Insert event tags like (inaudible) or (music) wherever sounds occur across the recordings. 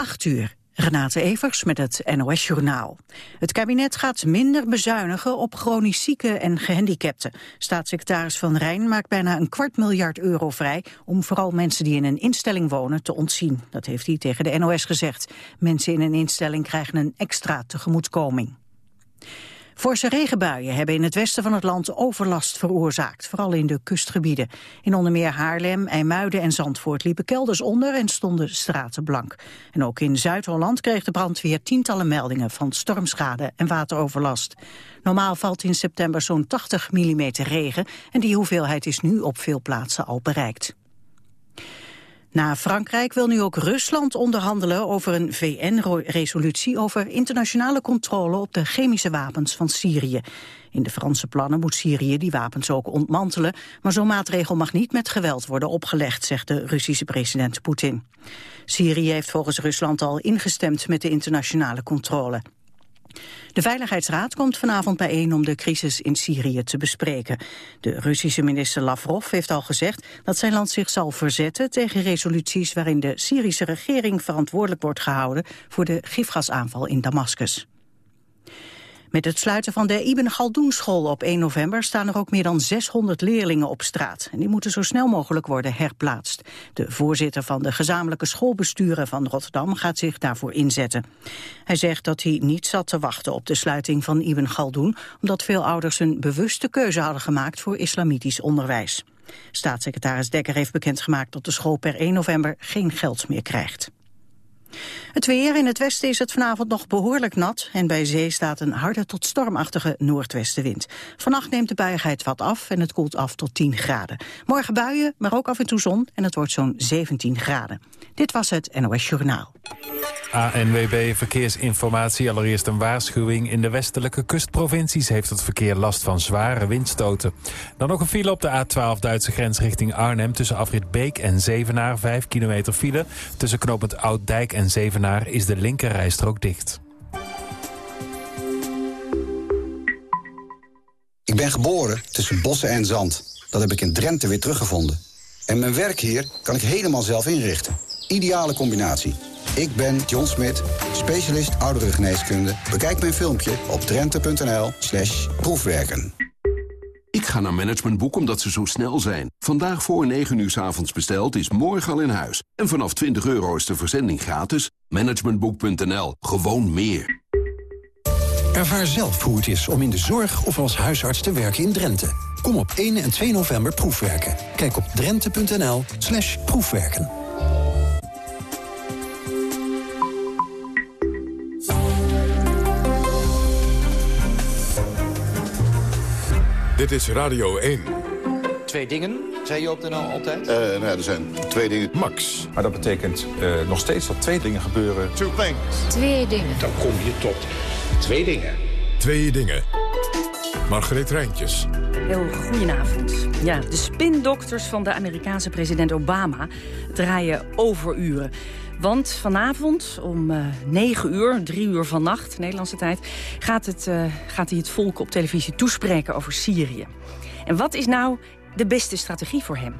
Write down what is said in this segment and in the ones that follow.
8 uur. Renate Evers met het NOS Journaal. Het kabinet gaat minder bezuinigen op chronisch zieken en gehandicapten. Staatssecretaris Van Rijn maakt bijna een kwart miljard euro vrij... om vooral mensen die in een instelling wonen te ontzien. Dat heeft hij tegen de NOS gezegd. Mensen in een instelling krijgen een extra tegemoetkoming. Forse regenbuien hebben in het westen van het land overlast veroorzaakt, vooral in de kustgebieden. In onder meer Haarlem, IJmuiden en Zandvoort liepen kelders onder en stonden straten blank. En ook in Zuid-Holland kreeg de brandweer tientallen meldingen van stormschade en wateroverlast. Normaal valt in september zo'n 80 mm regen en die hoeveelheid is nu op veel plaatsen al bereikt. Na Frankrijk wil nu ook Rusland onderhandelen over een VN-resolutie over internationale controle op de chemische wapens van Syrië. In de Franse plannen moet Syrië die wapens ook ontmantelen, maar zo'n maatregel mag niet met geweld worden opgelegd, zegt de Russische president Poetin. Syrië heeft volgens Rusland al ingestemd met de internationale controle. De Veiligheidsraad komt vanavond bijeen om de crisis in Syrië te bespreken. De Russische minister Lavrov heeft al gezegd dat zijn land zich zal verzetten tegen resoluties waarin de Syrische regering verantwoordelijk wordt gehouden voor de gifgasaanval in Damascus. Met het sluiten van de Ibn Galdoen school op 1 november staan er ook meer dan 600 leerlingen op straat. En die moeten zo snel mogelijk worden herplaatst. De voorzitter van de gezamenlijke schoolbesturen van Rotterdam gaat zich daarvoor inzetten. Hij zegt dat hij niet zat te wachten op de sluiting van Ibn Galdoen, omdat veel ouders een bewuste keuze hadden gemaakt voor islamitisch onderwijs. Staatssecretaris Dekker heeft bekendgemaakt dat de school per 1 november geen geld meer krijgt. Het weer in het westen is het vanavond nog behoorlijk nat... en bij zee staat een harde tot stormachtige noordwestenwind. Vannacht neemt de buiigheid wat af en het koelt af tot 10 graden. Morgen buien, maar ook af en toe zon en het wordt zo'n 17 graden. Dit was het NOS Journaal. ANWB Verkeersinformatie. Allereerst een waarschuwing. In de westelijke kustprovincies heeft het verkeer last van zware windstoten. Dan nog een file op de A12 Duitse grens richting Arnhem... tussen afrit Beek en Zevenaar, 5 kilometer file. Tussen knooppunt Ouddijk en Zevenaar is de linkerrijstrook dicht. Ik ben geboren tussen bossen en zand. Dat heb ik in Drenthe weer teruggevonden. En mijn werk hier kan ik helemaal zelf inrichten. Ideale combinatie. Ik ben John Smit, specialist ouderengeneeskunde. Bekijk mijn filmpje op drenthe.nl slash proefwerken. Ik ga naar Managementboek omdat ze zo snel zijn. Vandaag voor 9 uur s avonds besteld is morgen al in huis. En vanaf 20 euro is de verzending gratis. Managementboek.nl. Gewoon meer. Ervaar zelf hoe het is om in de zorg of als huisarts te werken in Drenthe. Kom op 1 en 2 november proefwerken. Kijk op drenthe.nl proefwerken. Dit is Radio 1. Twee dingen, zei je op de NL altijd? Uh, nou er zijn twee dingen. Max. Maar dat betekent uh, nog steeds dat twee dingen gebeuren. Two things. Twee dingen. Dan kom je tot twee dingen. Twee dingen. Margreet Rijntjes. Heel goedenavond. Ja, de spindokters van de Amerikaanse president Obama draaien overuren. Want vanavond om uh, 9 uur, 3 uur vannacht, Nederlandse tijd... Gaat, het, uh, gaat hij het volk op televisie toespreken over Syrië. En wat is nou de beste strategie voor hem?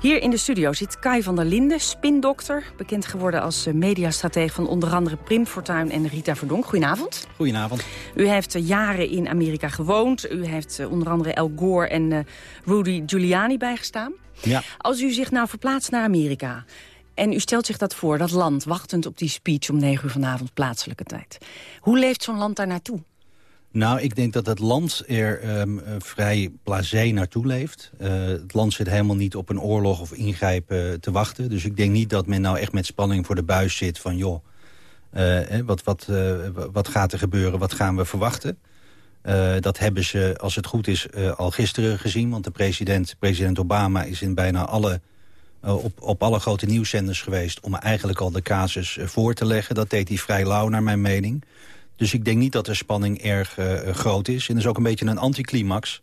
Hier in de studio zit Kai van der Linden, spindokter... bekend geworden als uh, mediastratege van onder andere Prim Fortuyn en Rita Verdonk. Goedenavond. Goedenavond. U heeft jaren in Amerika gewoond. U heeft onder andere Al Gore en Rudy Giuliani bijgestaan. Ja. Als u zich nou verplaatst naar Amerika... En u stelt zich dat voor, dat land, wachtend op die speech om negen uur vanavond plaatselijke tijd. Hoe leeft zo'n land daar naartoe? Nou, ik denk dat het land er um, vrij blasé naartoe leeft. Uh, het land zit helemaal niet op een oorlog of ingrijpen te wachten. Dus ik denk niet dat men nou echt met spanning voor de buis zit van... joh, uh, wat, wat, wat gaat er gebeuren, wat gaan we verwachten? dat hebben ze, als het goed is, al gisteren gezien. Want de president, president Obama is in bijna alle op, op alle grote nieuwszenders geweest... om eigenlijk al de casus uh, voor te leggen. Dat deed hij vrij lauw, naar mijn mening. Dus ik denk niet dat de spanning erg uh, groot is. En dat is ook een beetje een anticlimax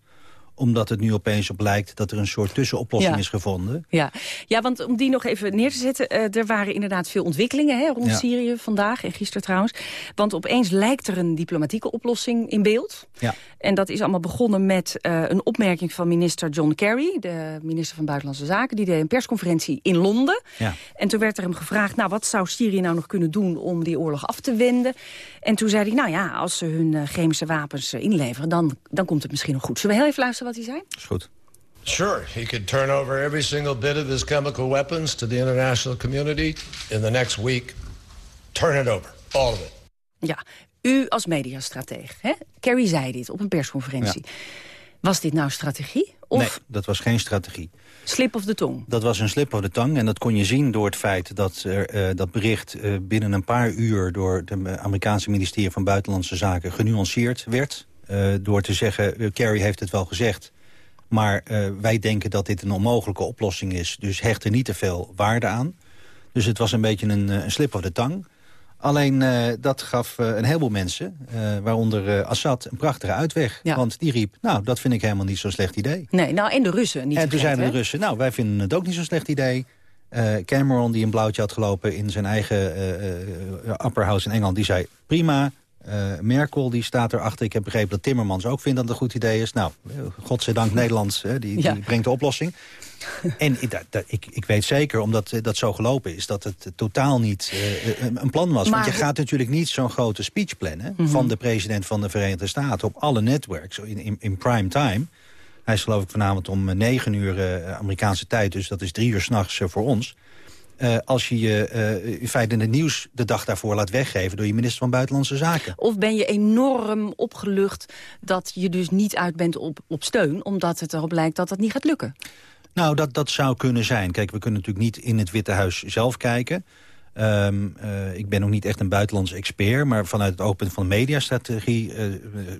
omdat het nu opeens op lijkt dat er een soort tussenoplossing is gevonden. Ja. ja, want om die nog even neer te zetten... Uh, er waren inderdaad veel ontwikkelingen hè, rond Syrië vandaag en gisteren trouwens. Want opeens lijkt er een diplomatieke oplossing in beeld. Ja. En dat is allemaal begonnen met uh, een opmerking van minister John Kerry... de minister van Buitenlandse Zaken. Die deed een persconferentie in Londen. Ja. En toen werd er hem gevraagd... nou, wat zou Syrië nou nog kunnen doen om die oorlog af te wenden? En toen zei hij, nou ja, als ze hun uh, chemische wapens inleveren... Dan, dan komt het misschien nog goed. Zullen we heel even luisteren wat hij zei? Is goed. Sure, he could turn over every single bit of his chemical weapons to the international community in the next week. Turn it over, all of it. Ja, u als mediastrateeg, hè? Kerry zei dit op een persconferentie. Ja. Was dit nou strategie? Of... Nee, dat was geen strategie. Slip of de tong? Dat was een slip of de tong. En dat kon je zien door het feit dat er, uh, dat bericht uh, binnen een paar uur... door het Amerikaanse ministerie van Buitenlandse Zaken genuanceerd werd. Uh, door te zeggen, Kerry heeft het wel gezegd... Maar wij denken dat dit een onmogelijke oplossing is. Dus hecht er niet te veel waarde aan. Dus het was een beetje een, een slip of de tang. Alleen uh, dat gaf uh, een heleboel mensen, waaronder Assad, een prachtige uitweg. Ja. Want die riep, nou, dat vind ik helemaal niet zo'n slecht idee. Nee, nou, en de Russen niet En toen zeiden de Russen, nou, wij vinden het ook niet zo'n slecht idee. Cameron, die een blauwtje had gelopen in zijn eigen upper house in Engeland... die zei, prima, uh, Merkel die staat erachter. Ik heb begrepen dat Timmermans ook vindt dat het een goed idee is. Nou, godzijdank Nederland, hè, die, Ja. die brengt de oplossing. (laughs) en ik, dat, dat- ik, ik weet zeker, omdat eh, dat zo gelopen is... dat het totaal niet eh, een- plan was. Maar Want je gaat natuurlijk niet zo'n grote speech plannen... Mhm. van de president van de Verenigde Staten op alle networks in, in, in prime time. Hij is geloof ik vanavond om eh, negen uur eh, Amerikaanse tijd... dus dat is drie uur s'nachts voor ons... Eh, als je je eh, in feite in het nieuws de dag daarvoor laat weggeven... door je minister van Buitenlandse Zaken. Of ben je enorm opgelucht dat je dus niet uit bent op, op steun... omdat het erop lijkt dat dat niet gaat lukken? Nou, dat, dat zou kunnen zijn. Kijk, we kunnen natuurlijk niet in het Witte Huis zelf kijken. Ehm, eh, ik ben ook niet echt een buitenlands expert... maar vanuit het open van de mediastrategie...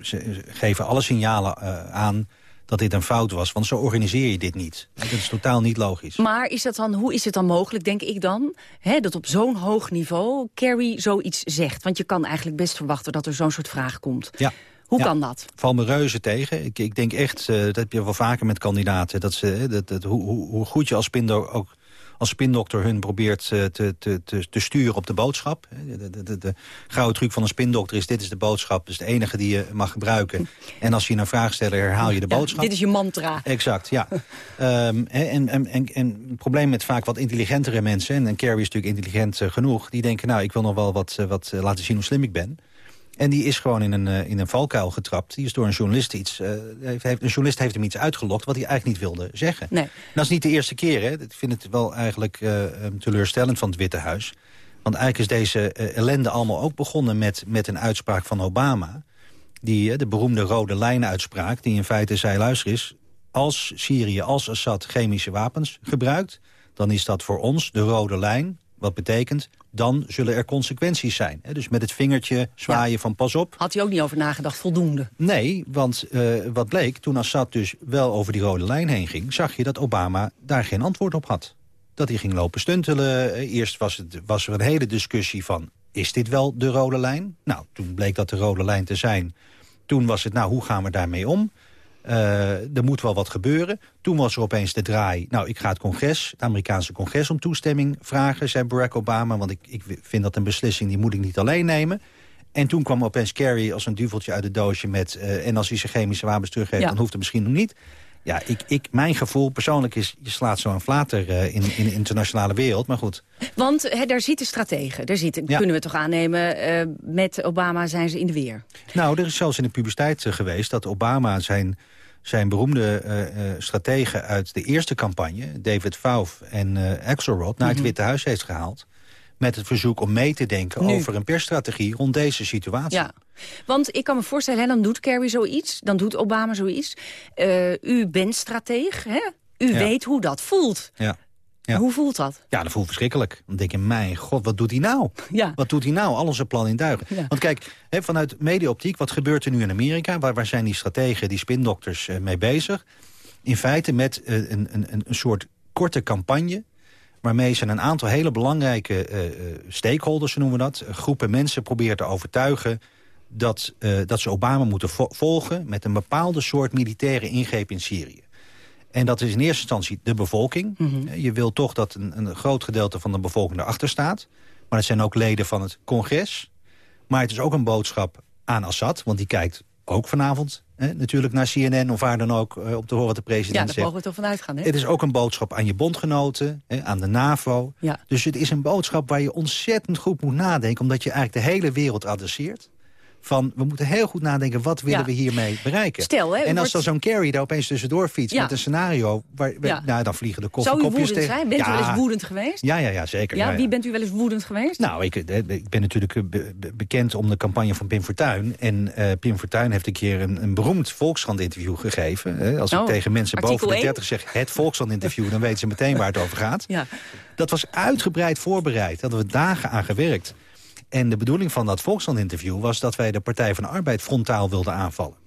ze geven alle signalen aan dat dit een fout was. Want zo organiseer je dit niet. Dat is totaal niet logisch. Maar is dat dan, hoe is het dan mogelijk, denk ik dan... Hè, dat op zo'n hoog niveau Kerry zoiets zegt? Want je kan eigenlijk best verwachten dat er zo'n soort vraag komt. Ja. Hoe Ja. kan dat? Val me reuze tegen. Ik, ik denk echt, eh, dat heb je wel vaker met kandidaten... Dat ze, dat, dat, hoe, hoe, goed je als spindo ook als spindokter hun probeert eh, te, te, te, te sturen op de boodschap. De, de, de, de gouden truc van een spindokter is... dit is de boodschap, dus de enige die je mag gebruiken. En als je een vraag stelt, herhaal je de Ja, boodschap. dit is je mantra. Exact, ja. (laughs) Ehm, en, en, en, en het probleem met vaak wat intelligentere mensen... en, Carrie is natuurlijk intelligent eh, genoeg... die denken, nou, ik wil nog wel wat, eh, wat laten zien hoe slim ik ben... En die is gewoon in een, eh, in een valkuil getrapt. Die is door een journalist iets... eh, heeft, een journalist heeft hem iets uitgelokt wat hij eigenlijk niet wilde zeggen. Nee. En dat is niet de eerste keer. Hè. Ik vind het wel eigenlijk eh, teleurstellend van het Witte Huis. Want eigenlijk is deze ellende allemaal ook begonnen met, met een uitspraak van Obama. Die, de beroemde rode lijn-uitspraak, die in feite zei... luister eens, als Syrië, als Assad chemische wapens gebruikt... dan is dat voor ons de rode lijn. Wat betekent, dan zullen er consequenties zijn. Dus met het vingertje zwaaien van pas op. Had hij ook niet over nagedacht, voldoende. Nee, want eh, wat bleek, toen Assad dus wel over die rode lijn heen ging... zag je dat Obama daar geen antwoord op had. Dat hij ging lopen stuntelen. Eh, Eerst was, het, was er een hele discussie van... is dit wel de rode lijn? Nou, toen bleek dat de rode lijn te zijn. Toen was het, nou, hoe gaan we daarmee om? Eh, er moet wel wat gebeuren. Toen was er opeens de draai. Nou, ik ga het congres, het Amerikaanse congres om toestemming vragen, zei Barack Obama. Want ik, ik vind dat een beslissing, die moet ik niet alleen nemen. En toen kwam opeens Kerry als een duveltje uit het doosje met... eh, en als hij zijn chemische wapens teruggeeft, Ja. dan hoeft het misschien nog niet. Ja, ik, ik, mijn gevoel persoonlijk is, je slaat zo een flater eh, in, in de internationale wereld. Maar goed, Want hè, daar zitten strategen. Daar zitten, Ja. kunnen we toch aannemen, eh, met Obama zijn ze in de weer. Nou, er is zelfs in de publiciteit eh, geweest dat Obama zijn, zijn beroemde strategen uit de eerste campagne, David Fauf en Axelrod, naar het Mhm. Witte Huis heeft gehaald. Met het verzoek om mee te denken Nu. over een persstrategie rond deze situatie. Ja, want ik kan me voorstellen, hè, dan doet Kerry zoiets, dan doet Obama zoiets. Eh, u bent strateeg, hè? U Ja. weet hoe dat voelt. Ja. Ja. Hoe voelt dat? Ja, dat voelt verschrikkelijk. Dan denk je, mijn god, wat doet hij nou? Ja. Wat doet hij nou? Al onze plannen in duigen. Ja. Want kijk, hè, vanuit mediaoptiek, wat gebeurt er nu in Amerika? Waar, waar zijn die strategen, die spindokters eh, mee bezig? In feite met eh, een, een, een soort korte campagne... waarmee ze een aantal hele belangrijke eh, stakeholders, noemen we dat... eh, groepen mensen proberen te overtuigen... dat, uh, dat ze Obama moeten vo volgen... met een bepaalde soort militaire ingreep in Syrië. En dat is in eerste instantie de bevolking. Mhm. Je wil toch dat een, een groot gedeelte van de bevolking erachter staat. Maar het zijn ook leden van het congres. Maar het is ook een boodschap aan Assad, want die kijkt ook vanavond hè, natuurlijk naar CNN of waar dan ook... Uh, om te horen wat de president ja, daar mogen we toch vanuit gaan. Hè? Het is ook een boodschap aan je bondgenoten, hè, aan de NAVO. Ja. Dus het is een boodschap waar je ontzettend goed moet nadenken... omdat je eigenlijk de hele wereld adresseert van we moeten heel goed nadenken... wat willen Ja. we hiermee bereiken? Stel, hè, u en als wordt- dan zo'n carry daar opeens tussendoor fietst... Ja. met een scenario, waar, Ja. nou, dan vliegen de Zou u koffiekoppjes woedend tegen. zijn? Bent u wel eens woedend geweest? Ja, ja, ja, zeker. Ja, wie bent u wel eens woedend geweest? Nou, ik, eh, ik ben natuurlijk eh, be- be- bekend om de campagne van Pim Fortuyn. En eh, Pim Fortuyn heeft een keer een, een beroemd Volkskrant-interview gegeven. Hè. Als ik Oh, tegen mensen boven de één? 30 zeg het Volkskrant-interview... dan weten ze meteen waar het over gaat. (laughs) Ja. Dat was uitgebreid voorbereid. Daar hadden we dagen aan gewerkt. En de bedoeling van dat Volkskrant-interview was dat wij de Partij van de Arbeid frontaal wilden aanvallen.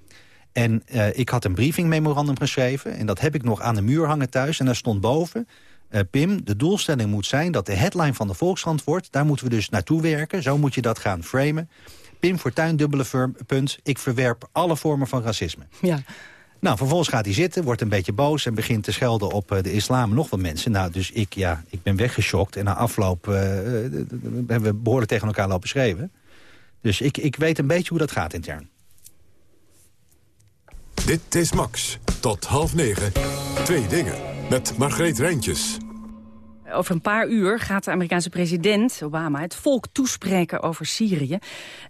En eh, ik had een briefingmemorandum geschreven. En dat heb ik nog aan de muur hangen thuis. En daar stond boven... eh, Pim, de doelstelling moet zijn dat de headline van de Volkskrant wordt. Daar moeten we dus naartoe werken. Zo moet je dat gaan framen. Pim Fortuyn, dubbele firm, punt. Ik verwerp alle vormen van racisme. Ja. Nou, vervolgens gaat hij zitten, wordt een beetje boos... en begint te schelden op eh, de islam nog wat mensen. Nou, dus ik, ja, ik ben weggeschokt. En na afloop eh, eh, hebben we behoorlijk tegen elkaar lopen schreeuwen. Dus ik, ik weet een beetje hoe dat gaat intern. Dit is Max. Tot half negen. Twee dingen. Met Margreet Rijntjes. Over een paar uur gaat de Amerikaanse president Obama het volk toespreken over Syrië.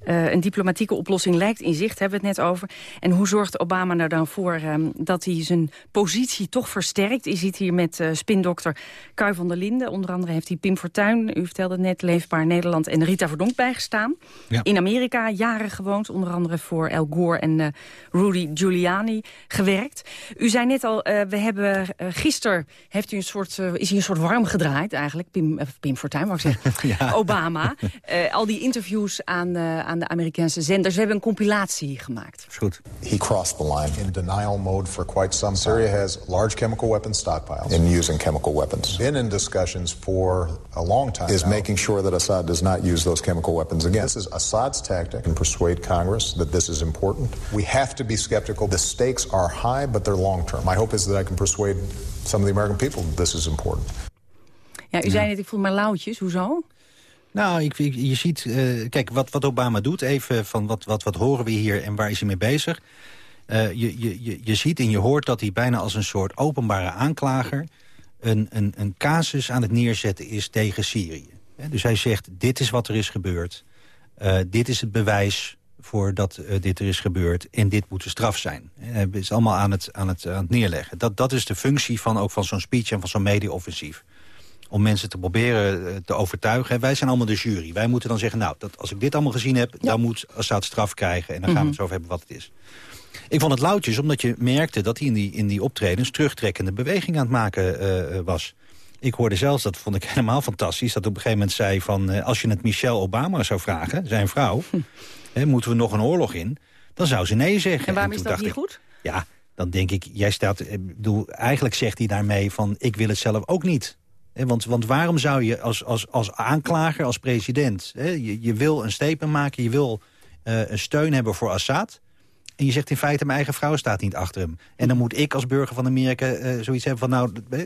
Eh, een diplomatieke oplossing lijkt in zicht, hebben we het net over. En hoe zorgt Obama er dan voor eh, dat hij zijn positie toch versterkt? Je ziet hier met eh, spindokter Kai van der Linden. Onder andere heeft hij Pim Fortuyn, u vertelde het net, Leefbaar Nederland en Rita Verdonk bijgestaan. Ja. In Amerika jaren gewoond, onder andere voor Al Gore en eh, Rudy Giuliani gewerkt. U zei net al, we hebben gisteren heeft u een soort, is hij een soort warm gedraaid eigenlijk, Pim, eh, Pim Fortuyn, wou ik zeggen, (laughs) Obama. Eh, al die interviews aan, eh, aan de Amerikaanse zenders. We hebben een compilatie gemaakt. Is goed. He crossed the line in denial mode for quite some time. Syria has large chemical weapons stockpiles. In using chemical weapons. Been in discussions for a long time. Is making sure that Assad does not use those chemical weapons again. This is Assad's tactic and persuade Congress that this is important. We have to be skeptical. The stakes are high, but they're long term. My hope is that I can persuade some of the American people that this is important. Ja, u zei net, ik voel me lauwtjes. Hoezo? Nou, ik, je ziet, eh, kijk, wat, wat Obama doet, even van wat, wat, wat horen we hier en waar is hij mee bezig? Eh, je, je, je, je ziet en je hoort dat hij bijna als een soort openbare aanklager... een, een, een casus aan het neerzetten is tegen Syrië. Dus hij zegt, dit is wat er is gebeurd. Eh, dit is het bewijs voor dat dit er is gebeurd. En dit moet de straf zijn. En Hij is allemaal aan het, aan het, aan het neerleggen. Dat, dat is de functie van, ook van zo'n speech en van zo'n media-offensief om mensen te proberen eh, te overtuigen. Wij zijn allemaal de jury. Wij moeten dan zeggen, nou, dat, als ik dit allemaal gezien heb... dan moet Assad straf krijgen en dan gaan we het zo over hebben wat het is. Ik vond het loutjes, omdat je merkte dat hij in die, in die optredens... terugtrekkende beweging aan het maken eh, eh, was. Ik hoorde zelfs, dat vond ik (laughs) helemaal fantastisch... dat op een gegeven moment zei van... als je het Michelle Obama zou vragen, zijn vrouw... hè, moeten we nog een oorlog in, dan zou ze nee zeggen. En waarom is dat niet ik, goed? ja, dan denk ik, jij staat... ik bedoel, eigenlijk zegt hij daarmee van... ik wil het zelf ook niet. Want, want waarom zou je als, als, als aanklager, als president... Hè, je, je wil een statement maken, je wil eh, een steun hebben voor Assad... en je zegt in feite, mijn eigen vrouw staat niet achter hem. En dan moet ik als burger van Amerika eh, zoiets hebben van... nou, eh,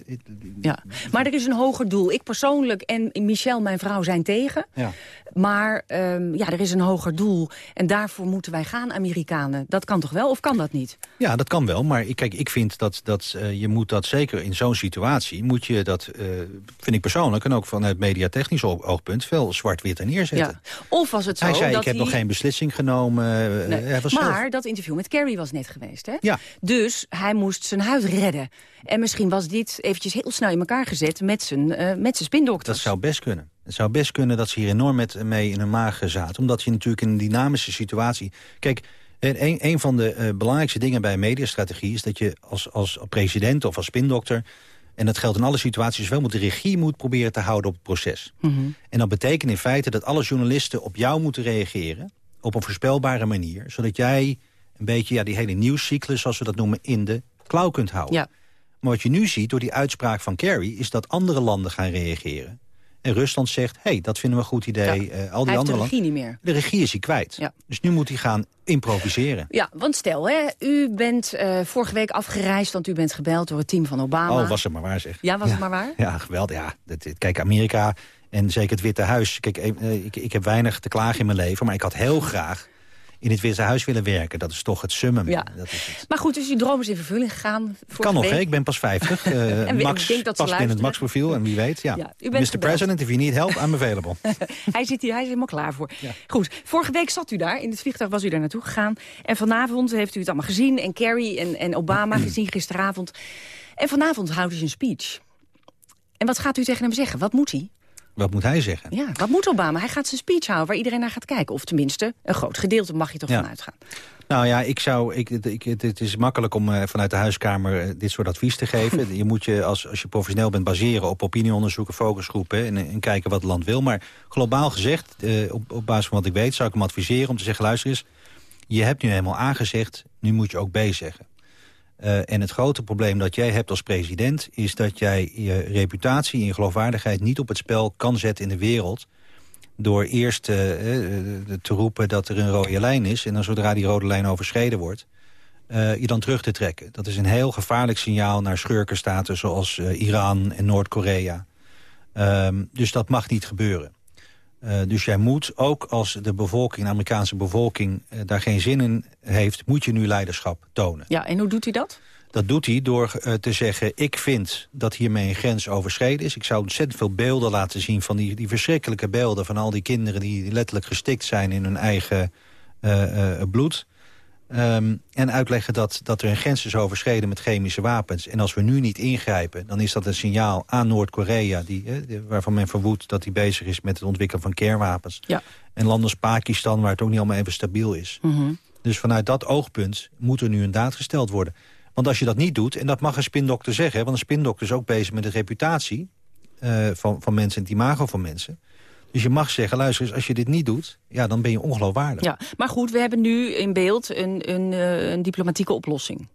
Ja, maar er is een hoger doel. Ik persoonlijk en Michel, mijn vrouw, zijn tegen. ja. Maar ehm, ja, er is een hoger doel. En daarvoor moeten wij gaan, Amerikanen. Dat kan toch wel, of kan dat niet? Ja, dat kan wel. Maar ik- kijk, ik vind dat, dat eh, je moet dat zeker in zo'n situatie... moet je dat, eh, vind ik persoonlijk... en ook vanuit mediatechnisch oogpunt... veel zwart-wit er neerzetten. Ja. Of was het zo Hij zei, dat ik heb hij... nog geen beslissing genomen. eh, Nee. hij was maar zelf- dat interview met Carrie was net geweest, hè? Ja. Dus hij moest zijn huid redden. En misschien was dit eventjes heel snel in elkaar gezet met zijn, eh, met zijn Dat spindokters. zou best kunnen. Het zou best kunnen dat ze hier enorm met, mee in hun maag zaten. Omdat je natuurlijk in een dynamische situatie... Kijk, eh, een, een van de eh, belangrijkste dingen bij een mediastrategie... is dat je als, als president of als spindokter... en dat geldt in alle situaties wel... moet de regie moet proberen te houden op het proces. Mhm. En dat betekent in feite dat alle journalisten op jou moeten reageren... op een voorspelbare manier. Zodat jij een beetje ja, die hele nieuwscyclus, zoals we dat noemen... in de klauw kunt houden. Ja. Maar wat je nu ziet door die uitspraak van Kerry... is dat andere landen gaan reageren. En Rusland zegt, hey, dat vinden we een goed idee. Ja. Uh, al die hij andere heeft de regie niet meer. De regie is hij kwijt. Ja. Dus nu moet hij gaan improviseren. Ja, want stel, hè, u bent uh, vorige week afgereisd... want u bent gebeld door het team van Obama. Oh, was het maar waar zeg. Ja, was ja. het maar waar? Ja, geweldig. Ja, dat, kijk, Amerika en zeker het Witte Huis. Kijk, ik, ik heb weinig te klagen in mijn leven... maar ik had heel graag in het Witte Huis willen werken. Dat is toch het summum. Ja. Dat is het. Maar goed, dus die droom is in vervulling gegaan. Kan nog, hè? ik ben pas 50. Uh, (laughs) en Max ik denk dat past in het Max-profiel en wie weet. Ja. ja u bent Mr. gebeld. President, if you need help, I'm available. (laughs) hij zit hier, hij is helemaal klaar voor. Ja. Goed, vorige week zat u daar. In het vliegtuig was u daar naartoe gegaan. En vanavond heeft u het allemaal gezien. En Kerry en, en Obama (clears throat) gezien gisteravond. En vanavond houdt u zijn speech. En wat gaat u tegen hem zeggen? Wat moet hij? Wat moet hij zeggen? Ja, wat moet Obama? Hij gaat zijn speech houden waar iedereen naar gaat kijken. Of tenminste, een groot gedeelte mag je toch ja. vanuit gaan. Nou ja, ik zou, ik, ik, het is makkelijk om uh, vanuit de huiskamer uh, dit soort advies te geven. (laughs) je moet je, als, als je professioneel bent, baseren op opinieonderzoeken, focusgroepen... En, en, kijken wat het land wil. Maar globaal gezegd, uh, op, op basis van wat ik weet, zou ik hem adviseren om te zeggen... luister eens, je hebt nu helemaal aangezegd, nu moet je ook B zeggen. Uh, en het grote probleem dat jij hebt als president... is dat jij je reputatie en je geloofwaardigheid niet op het spel kan zetten in de wereld... door eerst uh, te roepen dat er een rode lijn is... en dan zodra die rode lijn overschreden wordt... Je dan terug te trekken. Dat is een heel gevaarlijk signaal naar schurkenstaten... zoals Iran en Noord-Korea. Um, dus dat mag niet gebeuren. Uh, dus jij moet, ook als de bevolking, de Amerikaanse bevolking... Uh, daar geen zin in heeft, moet je nu leiderschap tonen. Ja, en hoe doet hij dat? Dat doet hij door uh, te zeggen, ik vind dat hiermee een grens overschreden is. Ik zou ontzettend veel beelden laten zien van die, die verschrikkelijke beelden... van al die kinderen die letterlijk gestikt zijn in hun eigen bloed... Um, en uitleggen dat, dat er een grens is overschreden met chemische wapens. En als we nu niet ingrijpen, dan is dat een signaal aan Noord-Korea... Eh, waarvan men verwoedt dat hij bezig is met het ontwikkelen van kernwapens. Ja. En landen als Pakistan, waar het ook niet allemaal even stabiel is. Mm -hmm. Dus vanuit dat oogpunt moet er nu een daad gesteld worden. Want als je dat niet doet, en dat mag een spindokter zeggen... want een spindokter is ook bezig met de reputatie uh, van, van mensen en het imago van mensen... Dus je mag zeggen, luister eens, als je dit niet doet... ja, dan ben je ongeloofwaardig. Ja, maar goed, we hebben nu in beeld een, een, uh, een diplomatieke oplossing.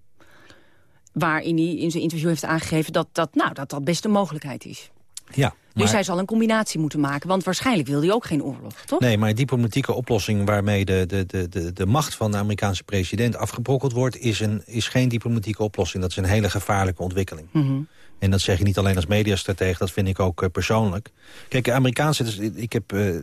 Waarin hij in zijn interview heeft aangegeven dat dat, nou, dat, dat best een mogelijkheid is. Ja, dus hij zal een combinatie moeten maken, want waarschijnlijk wil hij ook geen oorlog, toch? Nee, maar diplomatieke oplossing waarmee de, de, de, de, de macht van de Amerikaanse president afgebrokkeld wordt... Is, een, is geen diplomatieke oplossing. Dat is een hele gevaarlijke ontwikkeling. Mm -hmm. En dat zeg je niet alleen als mediastratege, dat vind ik ook uh, persoonlijk. Kijk, Amerikaanse, dus, ik heb uh,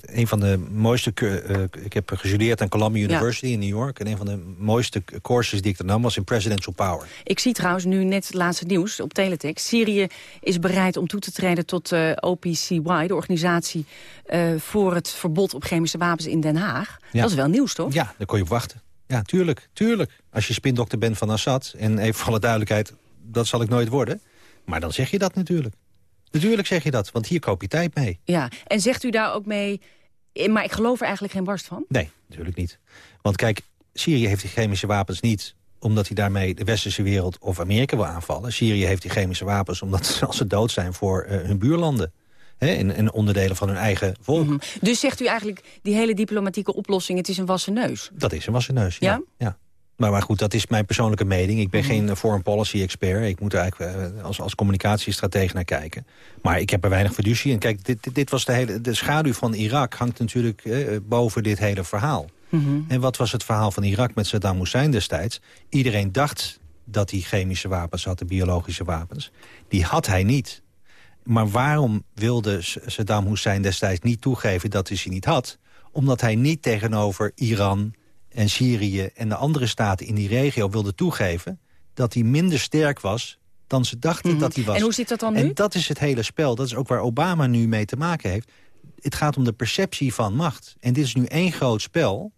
een van de mooiste, uh, ik heb gestudeerd aan Columbia University ja. in New York. En een van de mooiste courses die ik er nam was in Presidential Power. Ik zie trouwens nu net het laatste nieuws op teletext. Syrië is bereid om toe te treden tot OPCY, de organisatie voor het verbod op chemische wapens in Den Haag. Ja. Dat is wel nieuws, toch? Ja, daar kon je op wachten. Ja, tuurlijk, tuurlijk. Als je spindokter bent van Assad, en even voor alle duidelijkheid dat zal ik nooit worden. Maar dan zeg je dat natuurlijk. Natuurlijk zeg je dat, want hier koop je tijd mee. Ja, en zegt u daar ook mee... maar ik geloof er eigenlijk geen barst van? Nee, natuurlijk niet. Want kijk, Syrië heeft die chemische wapens niet omdat hij daarmee de westerse wereld of Amerika wil aanvallen. Syrië heeft die chemische wapens omdat ze als ze dood zijn voor uh, hun buurlanden. Hè, en, en, onderdelen van hun eigen volk. Mm -hmm. Dus zegt u eigenlijk, die hele diplomatieke oplossing, het is een wassen neus? Dat is een wassen neus, ja. ja? ja. Maar, maar goed, dat is mijn persoonlijke mening. Ik ben mm -hmm. geen foreign policy expert. Ik moet er eigenlijk uh, als, als communicatiestratege naar kijken. Maar ik heb er weinig fiducie. En kijk, dit, dit, dit was de, hele, de schaduw van Irak hangt natuurlijk uh, boven dit hele verhaal. Mm -hmm. En wat was het verhaal van Irak met Saddam Hussein destijds? Iedereen dacht dat hij chemische wapens had, de biologische wapens. Die had hij niet. Maar waarom wilde Saddam Hussein destijds niet toegeven dat hij ze niet had? Omdat hij niet tegenover Iran en Syrië en de andere staten in die regio wilden toegeven... dat hij minder sterk was dan ze dachten Mhm. dat hij was. En hoe zit dat dan nu? En dat is het hele spel. Dat is ook waar Obama nu mee te maken heeft. Het gaat om de perceptie van macht. En dit is nu één groot spel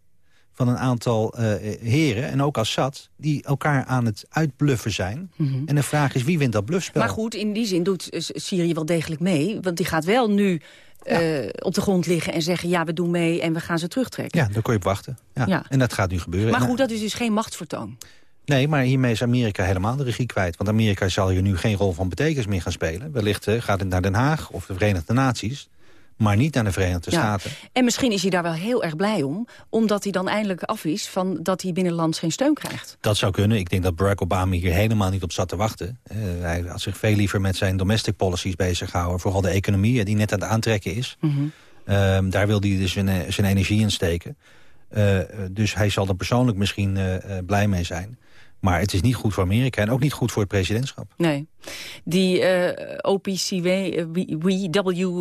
van een aantal eh, heren, en ook Assad... die elkaar aan het uitbluffen zijn. Mhm. En de vraag is, wie wint dat bluffspel? Maar goed, in die zin doet Syrië wel degelijk mee. Want die gaat wel nu eh, op de grond liggen en zeggen... ja, we doen mee en we gaan ze terugtrekken. Ja, daar kon je op wachten. Ja. Ja. En dat gaat nu gebeuren. Maar goed, dat is dus geen machtsvertoon. Nee, maar hiermee is Amerika helemaal de regie kwijt. Want Amerika zal hier nu geen rol van betekenis meer gaan spelen. Wellicht eh, gaat het naar Den Haag of de Verenigde Naties. Maar niet naar de Verenigde Ja. Staten. En misschien is hij daar wel heel erg blij om... omdat hij dan eindelijk af is van dat hij binnenlands geen steun krijgt. Dat zou kunnen. Ik denk dat Barack Obama hier helemaal niet op zat te wachten. Eh, hij had zich veel liever met zijn domestic policies bezig gehouden. Vooral de economie, eh, die net aan het aantrekken is. Ehm, daar wil hij dus zijn, eh, zijn energie in steken. Dus hij zal er persoonlijk misschien blij mee zijn. Maar het is niet goed voor Amerika en ook niet goed voor het presidentschap. Nee. Die eh, OPCW, we- W,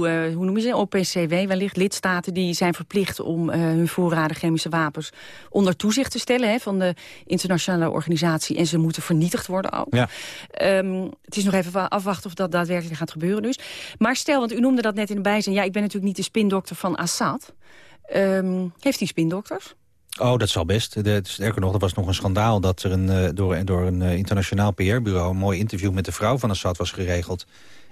eh, hoe noem je ze? OPCW wellicht, lidstaten die zijn verplicht om hun voorraden chemische wapens onder toezicht te stellen hè, van de internationale organisatie. En ze moeten vernietigd worden ook. Ja. Ehm, het is nog even wa- afwachten of dat daadwerkelijk gaat gebeuren dus. Maar stel, want u noemde dat net in de bijzin. Ja, ik ben natuurlijk niet de spindokter van Assad. Ehm, heeft hij spindokters? Oh, dat zal best. De, sterker nog, er was nog een schandaal... dat er een, eh, door, door een eh, internationaal PR-bureau... een mooi interview met de vrouw van Assad was geregeld...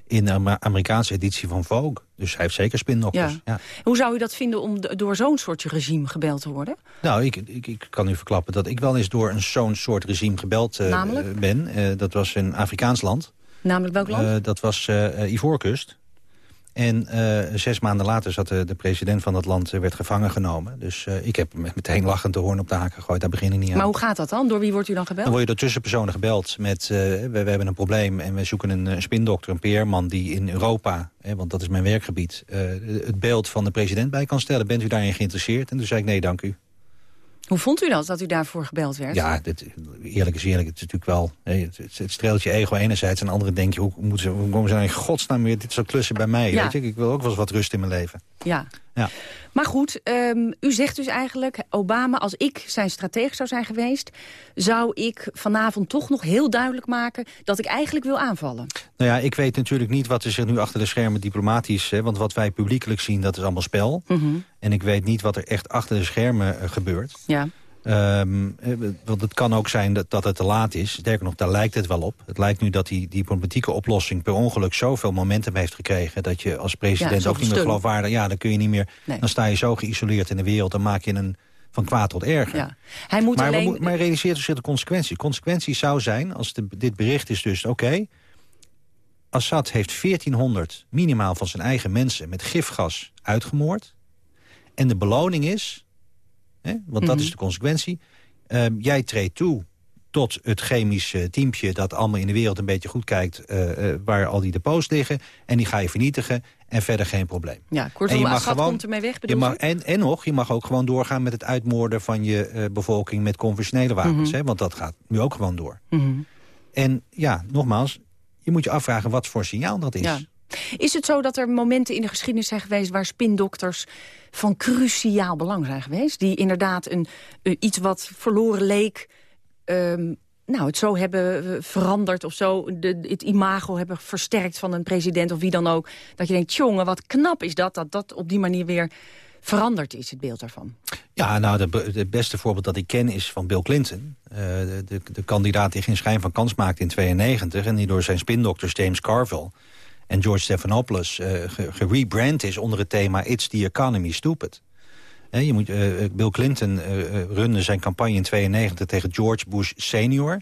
in de Amer- Amerikaanse editie van Vogue. Dus hij heeft zeker spindokters. Ja. Ja. Hoe zou u dat vinden om door zo'n soort regime gebeld te worden? Nou, ik, ik, ik kan u verklappen dat ik wel eens door een zo'n soort regime gebeld eh, ben. Eh, dat was een Afrikaans land. Namelijk welk land? Dat was Ivoorkust. En eh, zes maanden later zat de, de president van dat land eh, werd gevangen genomen. Dus eh, ik heb met meteen lachend de hoorn op de haak gegooid. Daar begin ik niet aan. Maar hoe gaat dat dan? Door wie wordt u dan gebeld? Dan word je door tussenpersonen gebeld met... eh, we, we hebben een probleem en we zoeken een, eh, spindokter, een PR-man... die in Europa, hè, want dat is mijn werkgebied... eh, het beeld van de president bij kan stellen. Bent u daarin geïnteresseerd? En toen zei ik nee, dank u. Hoe vond u dat, dat u daarvoor gebeld werd? Ja, dit, eerlijk is eerlijk. Het is natuurlijk wel... het, het, het streelt je ego enerzijds. En andere denk je, hoe, moeten ze, hoe komen ze nou in godsnaam weer dit soort klussen bij mij? Ja. Weet je? Ik wil ook wel eens wat rust in mijn leven. Ja. Ja. Maar goed, ehm, u zegt dus eigenlijk... Obama, als ik zijn strateeg zou zijn geweest... zou ik vanavond toch nog heel duidelijk maken... dat ik eigenlijk wil aanvallen. Nou ja, ik weet natuurlijk niet wat er zich nu achter de schermen diplomatisch... Hè, want wat wij publiekelijk zien, dat is allemaal spel. En ik weet niet wat er echt achter de schermen eh, gebeurt. Ja. Ehm, eh, want het kan ook zijn dat, dat het te laat is. Sterker nog, daar lijkt het wel op. Het lijkt nu dat die diplomatieke oplossing per ongeluk zoveel momentum heeft gekregen... dat je als president ook niet meer geloofwaardig... Ja, dan kun je niet meer... Nee. Dan sta je zo geïsoleerd in de wereld... dan maak je een van kwaad tot erger. Ja. Hij moet maar, alleen... maar realiseert zich de consequentie. De consequentie zou zijn, als de, dit bericht is dus... oké, Assad heeft 1400 minimaal van zijn eigen mensen... met gifgas uitgemoord. En de beloning is, hè, want dat Mhm. is de consequentie... ehm, jij treedt toe tot het chemische teampje... dat allemaal in de wereld een beetje goed kijkt... eh, eh, waar al die depots liggen. En die ga je vernietigen en verder geen probleem. Ja, En kortom, je mag gewoon- komt ermee weg, Je mag, en, en nog, je mag ook gewoon doorgaan met het uitmoorden van je eh, bevolking met conventionele wapens. Mhm. hè, want dat gaat nu ook gewoon door. Mhm. En ja, nogmaals, je moet je afvragen wat voor signaal dat is. Ja. Is het zo dat er momenten in de geschiedenis zijn geweest... waar spindokters van cruciaal belang zijn geweest? Die inderdaad een, een iets wat verloren leek... ehm, nou, het zo hebben eh, veranderd of zo... De, het imago hebben versterkt van een president of wie dan ook. Dat je denkt, jongen, wat knap is dat... dat dat op die manier weer veranderd is, het beeld daarvan. Ja, nou, het beste voorbeeld dat ik ken is van Bill Clinton. Eh, de, de, de kandidaat die geen schijn van kans maakte in 92... en die door zijn spindokters James Carville en George Stephanopoulos... ge- gerebrand is onder het thema It's the Economy Stupid. Je moet, eh, Bill Clinton eh, runde zijn campagne in 92 tegen George Bush senior.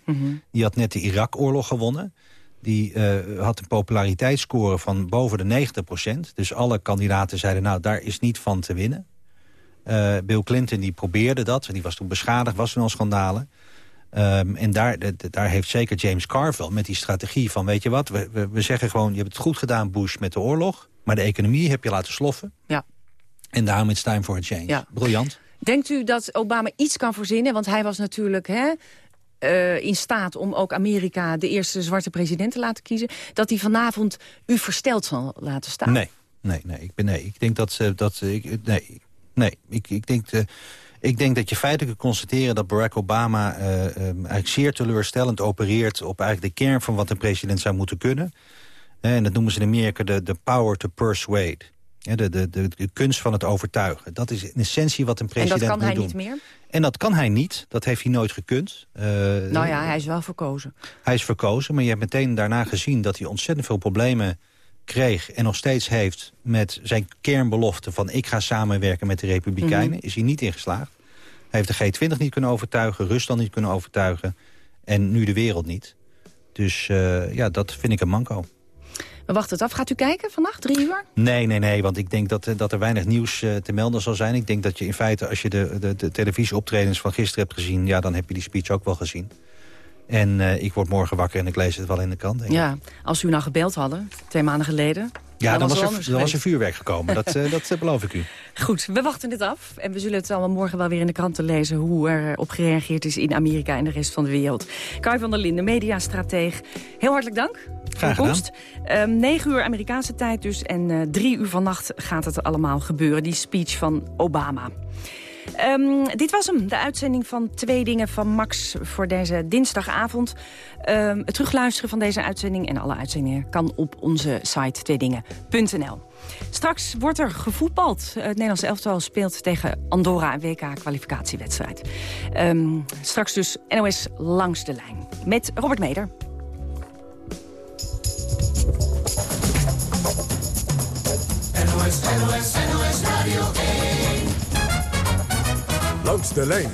Die had net de Irak-oorlog gewonnen. Die had een populariteitsscore van boven de 90% Dus alle kandidaten zeiden, nou, daar is niet van te winnen. Bill Clinton die probeerde dat. En die was toen beschadigd, was toen al schandalen. Ehm, en daar, daar heeft zeker James Carville met die strategie van... weet je wat, we, we, we zeggen gewoon, je hebt het goed gedaan, Bush, met de oorlog... maar de economie heb je laten sloffen. Ja. En daarom it's time for a change. Ja. Briljant. Denkt u dat Obama iets kan verzinnen? Want hij was natuurlijk hè, eh, in staat om ook Amerika de eerste zwarte president te laten kiezen. Dat hij vanavond u versteld zal laten staan. Nee, nee, nee. Ik, ben, nee. ik denk dat... eh, dat ik, nee, nee. Ik, ik, denk, eh, ik denk dat je feitelijk kunt constateren dat Barack Obama... eh, eh, eigenlijk zeer teleurstellend opereert op eigenlijk de kern van wat een president zou moeten kunnen. Eh, en dat noemen ze in Amerika de, de power to persuade. De, de, de, de kunst van het overtuigen. Dat is in essentie wat een en president dat kan moet hij doen. niet meer? En dat kan hij niet. Dat heeft hij nooit gekund. Eh, Nou ja, hij is wel verkozen. hij is verkozen, maar je hebt meteen daarna gezien... dat hij ontzettend veel problemen kreeg en nog steeds heeft... met zijn kernbelofte van ik ga samenwerken met de Republikeinen. Mhm. Is hij niet ingeslaagd. Hij heeft de G20 niet kunnen overtuigen, Rusland niet kunnen overtuigen... en nu de wereld niet. Dus eh, ja, dat vind ik een manco. We wachten het af. Gaat u kijken vannacht, drie uur? Nee, nee, nee, want ik denk dat, dat er weinig nieuws te melden zal zijn. Ik denk dat je in feite, als je de, de, de televisieoptredens van gisteren hebt gezien... ja, dan heb je die speech ook wel gezien. En uh, ik word morgen wakker en ik lees het wel in de krant. Denk ja, als u nou gebeld hadden, twee maanden geleden... Ja, dan, was, er, dan was er vuurwerk gekomen. dat, uh, dat beloof ik u. (laughs) Goed, we wachten dit af. En we zullen het allemaal morgen wel weer in de kranten lezen... hoe er op gereageerd is in Amerika en de rest van de wereld. Kai van der Linden, mediastrateeg. Heel hartelijk dank. Graag gedaan. Um, 9 uur Amerikaanse tijd dus. En uh, drie uur vannacht gaat het allemaal gebeuren. Die speech van Obama. Um, dit was hem, de uitzending van Twee Dingen van Max voor deze dinsdagavond. Um, het terugluisteren van deze uitzending en alle uitzendingen kan op onze site tweedingen.nl. Straks wordt er gevoetbald. Het Nederlandse elftal speelt tegen Andorra een WK-kwalificatiewedstrijd. Um, straks dus NOS langs de lijn met Robert Meder. NOS, NOS, NOS Radio 1. Langs de lijn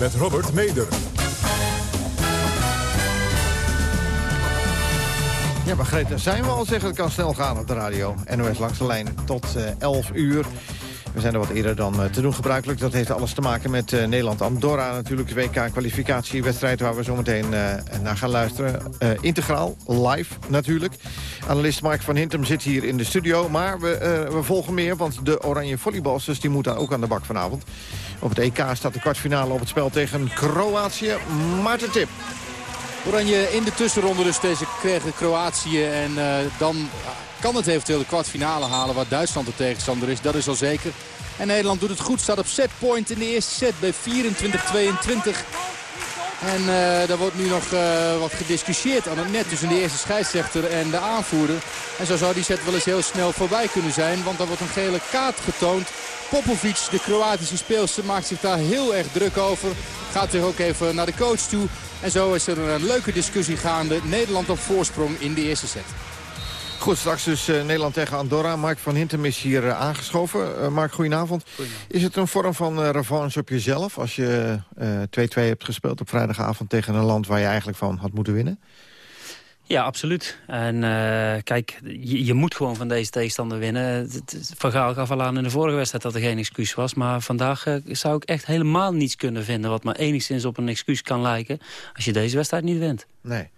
met Robert Meder. Ja, maar Greta, zijn we al zeggen, het kan snel gaan op de radio. NOS langs de lijn tot uh, 11 uur. We zijn er wat eerder dan uh, te doen gebruikelijk. Dat heeft alles te maken met uh, Nederland-Andorra natuurlijk. WK-kwalificatiewedstrijd waar we zo meteen uh, naar gaan luisteren. integraal, live natuurlijk. Analist Mark van Hintem zit hier in de studio. Maar we, we volgen meer, want de oranje volleybalsters die moeten ook aan de bak vanavond. Op het EK staat de kwartfinale op het spel tegen Kroatië. Maarten Tip. Oranje in de tussenronde dus deze Kroatië. En uh, dan kan het eventueel de kwartfinale halen waar Duitsland de tegenstander is. Dat is al zeker. En Nederland doet het goed. Staat op setpoint in de eerste set bij 24-22. En uh, daar wordt nu nog uh, wat gediscussieerd aan het net tussen de eerste scheidsrechter en de aanvoerder. En zo zou die set wel eens heel snel voorbij kunnen zijn. Want er wordt een gele kaart getoond. Popovic, de Kroatische speelster, maakt zich daar heel erg druk over. Gaat weer ook even naar de coach toe. En zo is er een leuke discussie gaande. Nederland op voorsprong in de eerste set. Goed, straks dus uh, Nederland tegen Andorra. Mark van Hintem is hier uh, aangeschoven. Uh, Mark, goedenavond. Is het een vorm van revanche op jezelf... als je 2-2 hebt gespeeld op vrijdagavond tegen een land... waar je eigenlijk van had moeten winnen? Ja, absoluut. En uh, kijk, je, je, moet gewoon van deze tegenstander winnen. Van Gaal gaf al aan in de vorige wedstrijd dat er geen excuus was. Maar vandaag uh, zou ik echt helemaal niets kunnen vinden... wat maar enigszins op een excuus kan lijken... als je deze wedstrijd niet wint. Nee.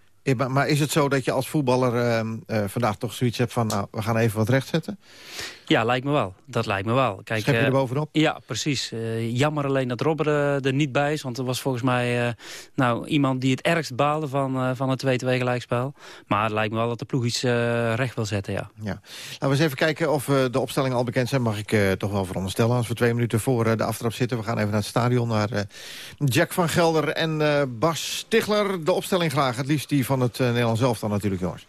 Maar is het zo dat je als voetballer uh, vandaag toch zoiets hebt van... nou, we gaan even wat rechtzetten? Ja, lijkt me wel. Dat lijkt me wel. Kijk, Schep je er bovenop? Ja, precies. Uh, jammer alleen dat Robber er niet bij is. Want er was volgens mij nou, iemand die het ergst baalde van, van het 2-2 gelijkspel. Maar het lijkt me wel dat de ploeg iets recht wil zetten, ja. ja. Laten we eens even kijken of de opstellingen al bekend zijn. Mag ik toch wel veronderstellen als we twee minuten voor de aftrap zitten. We gaan even naar het stadion, naar Jack van Gelder en Bas Stigler. De opstelling graag, het liefst die van het Nederlands zelf dan natuurlijk, jongens.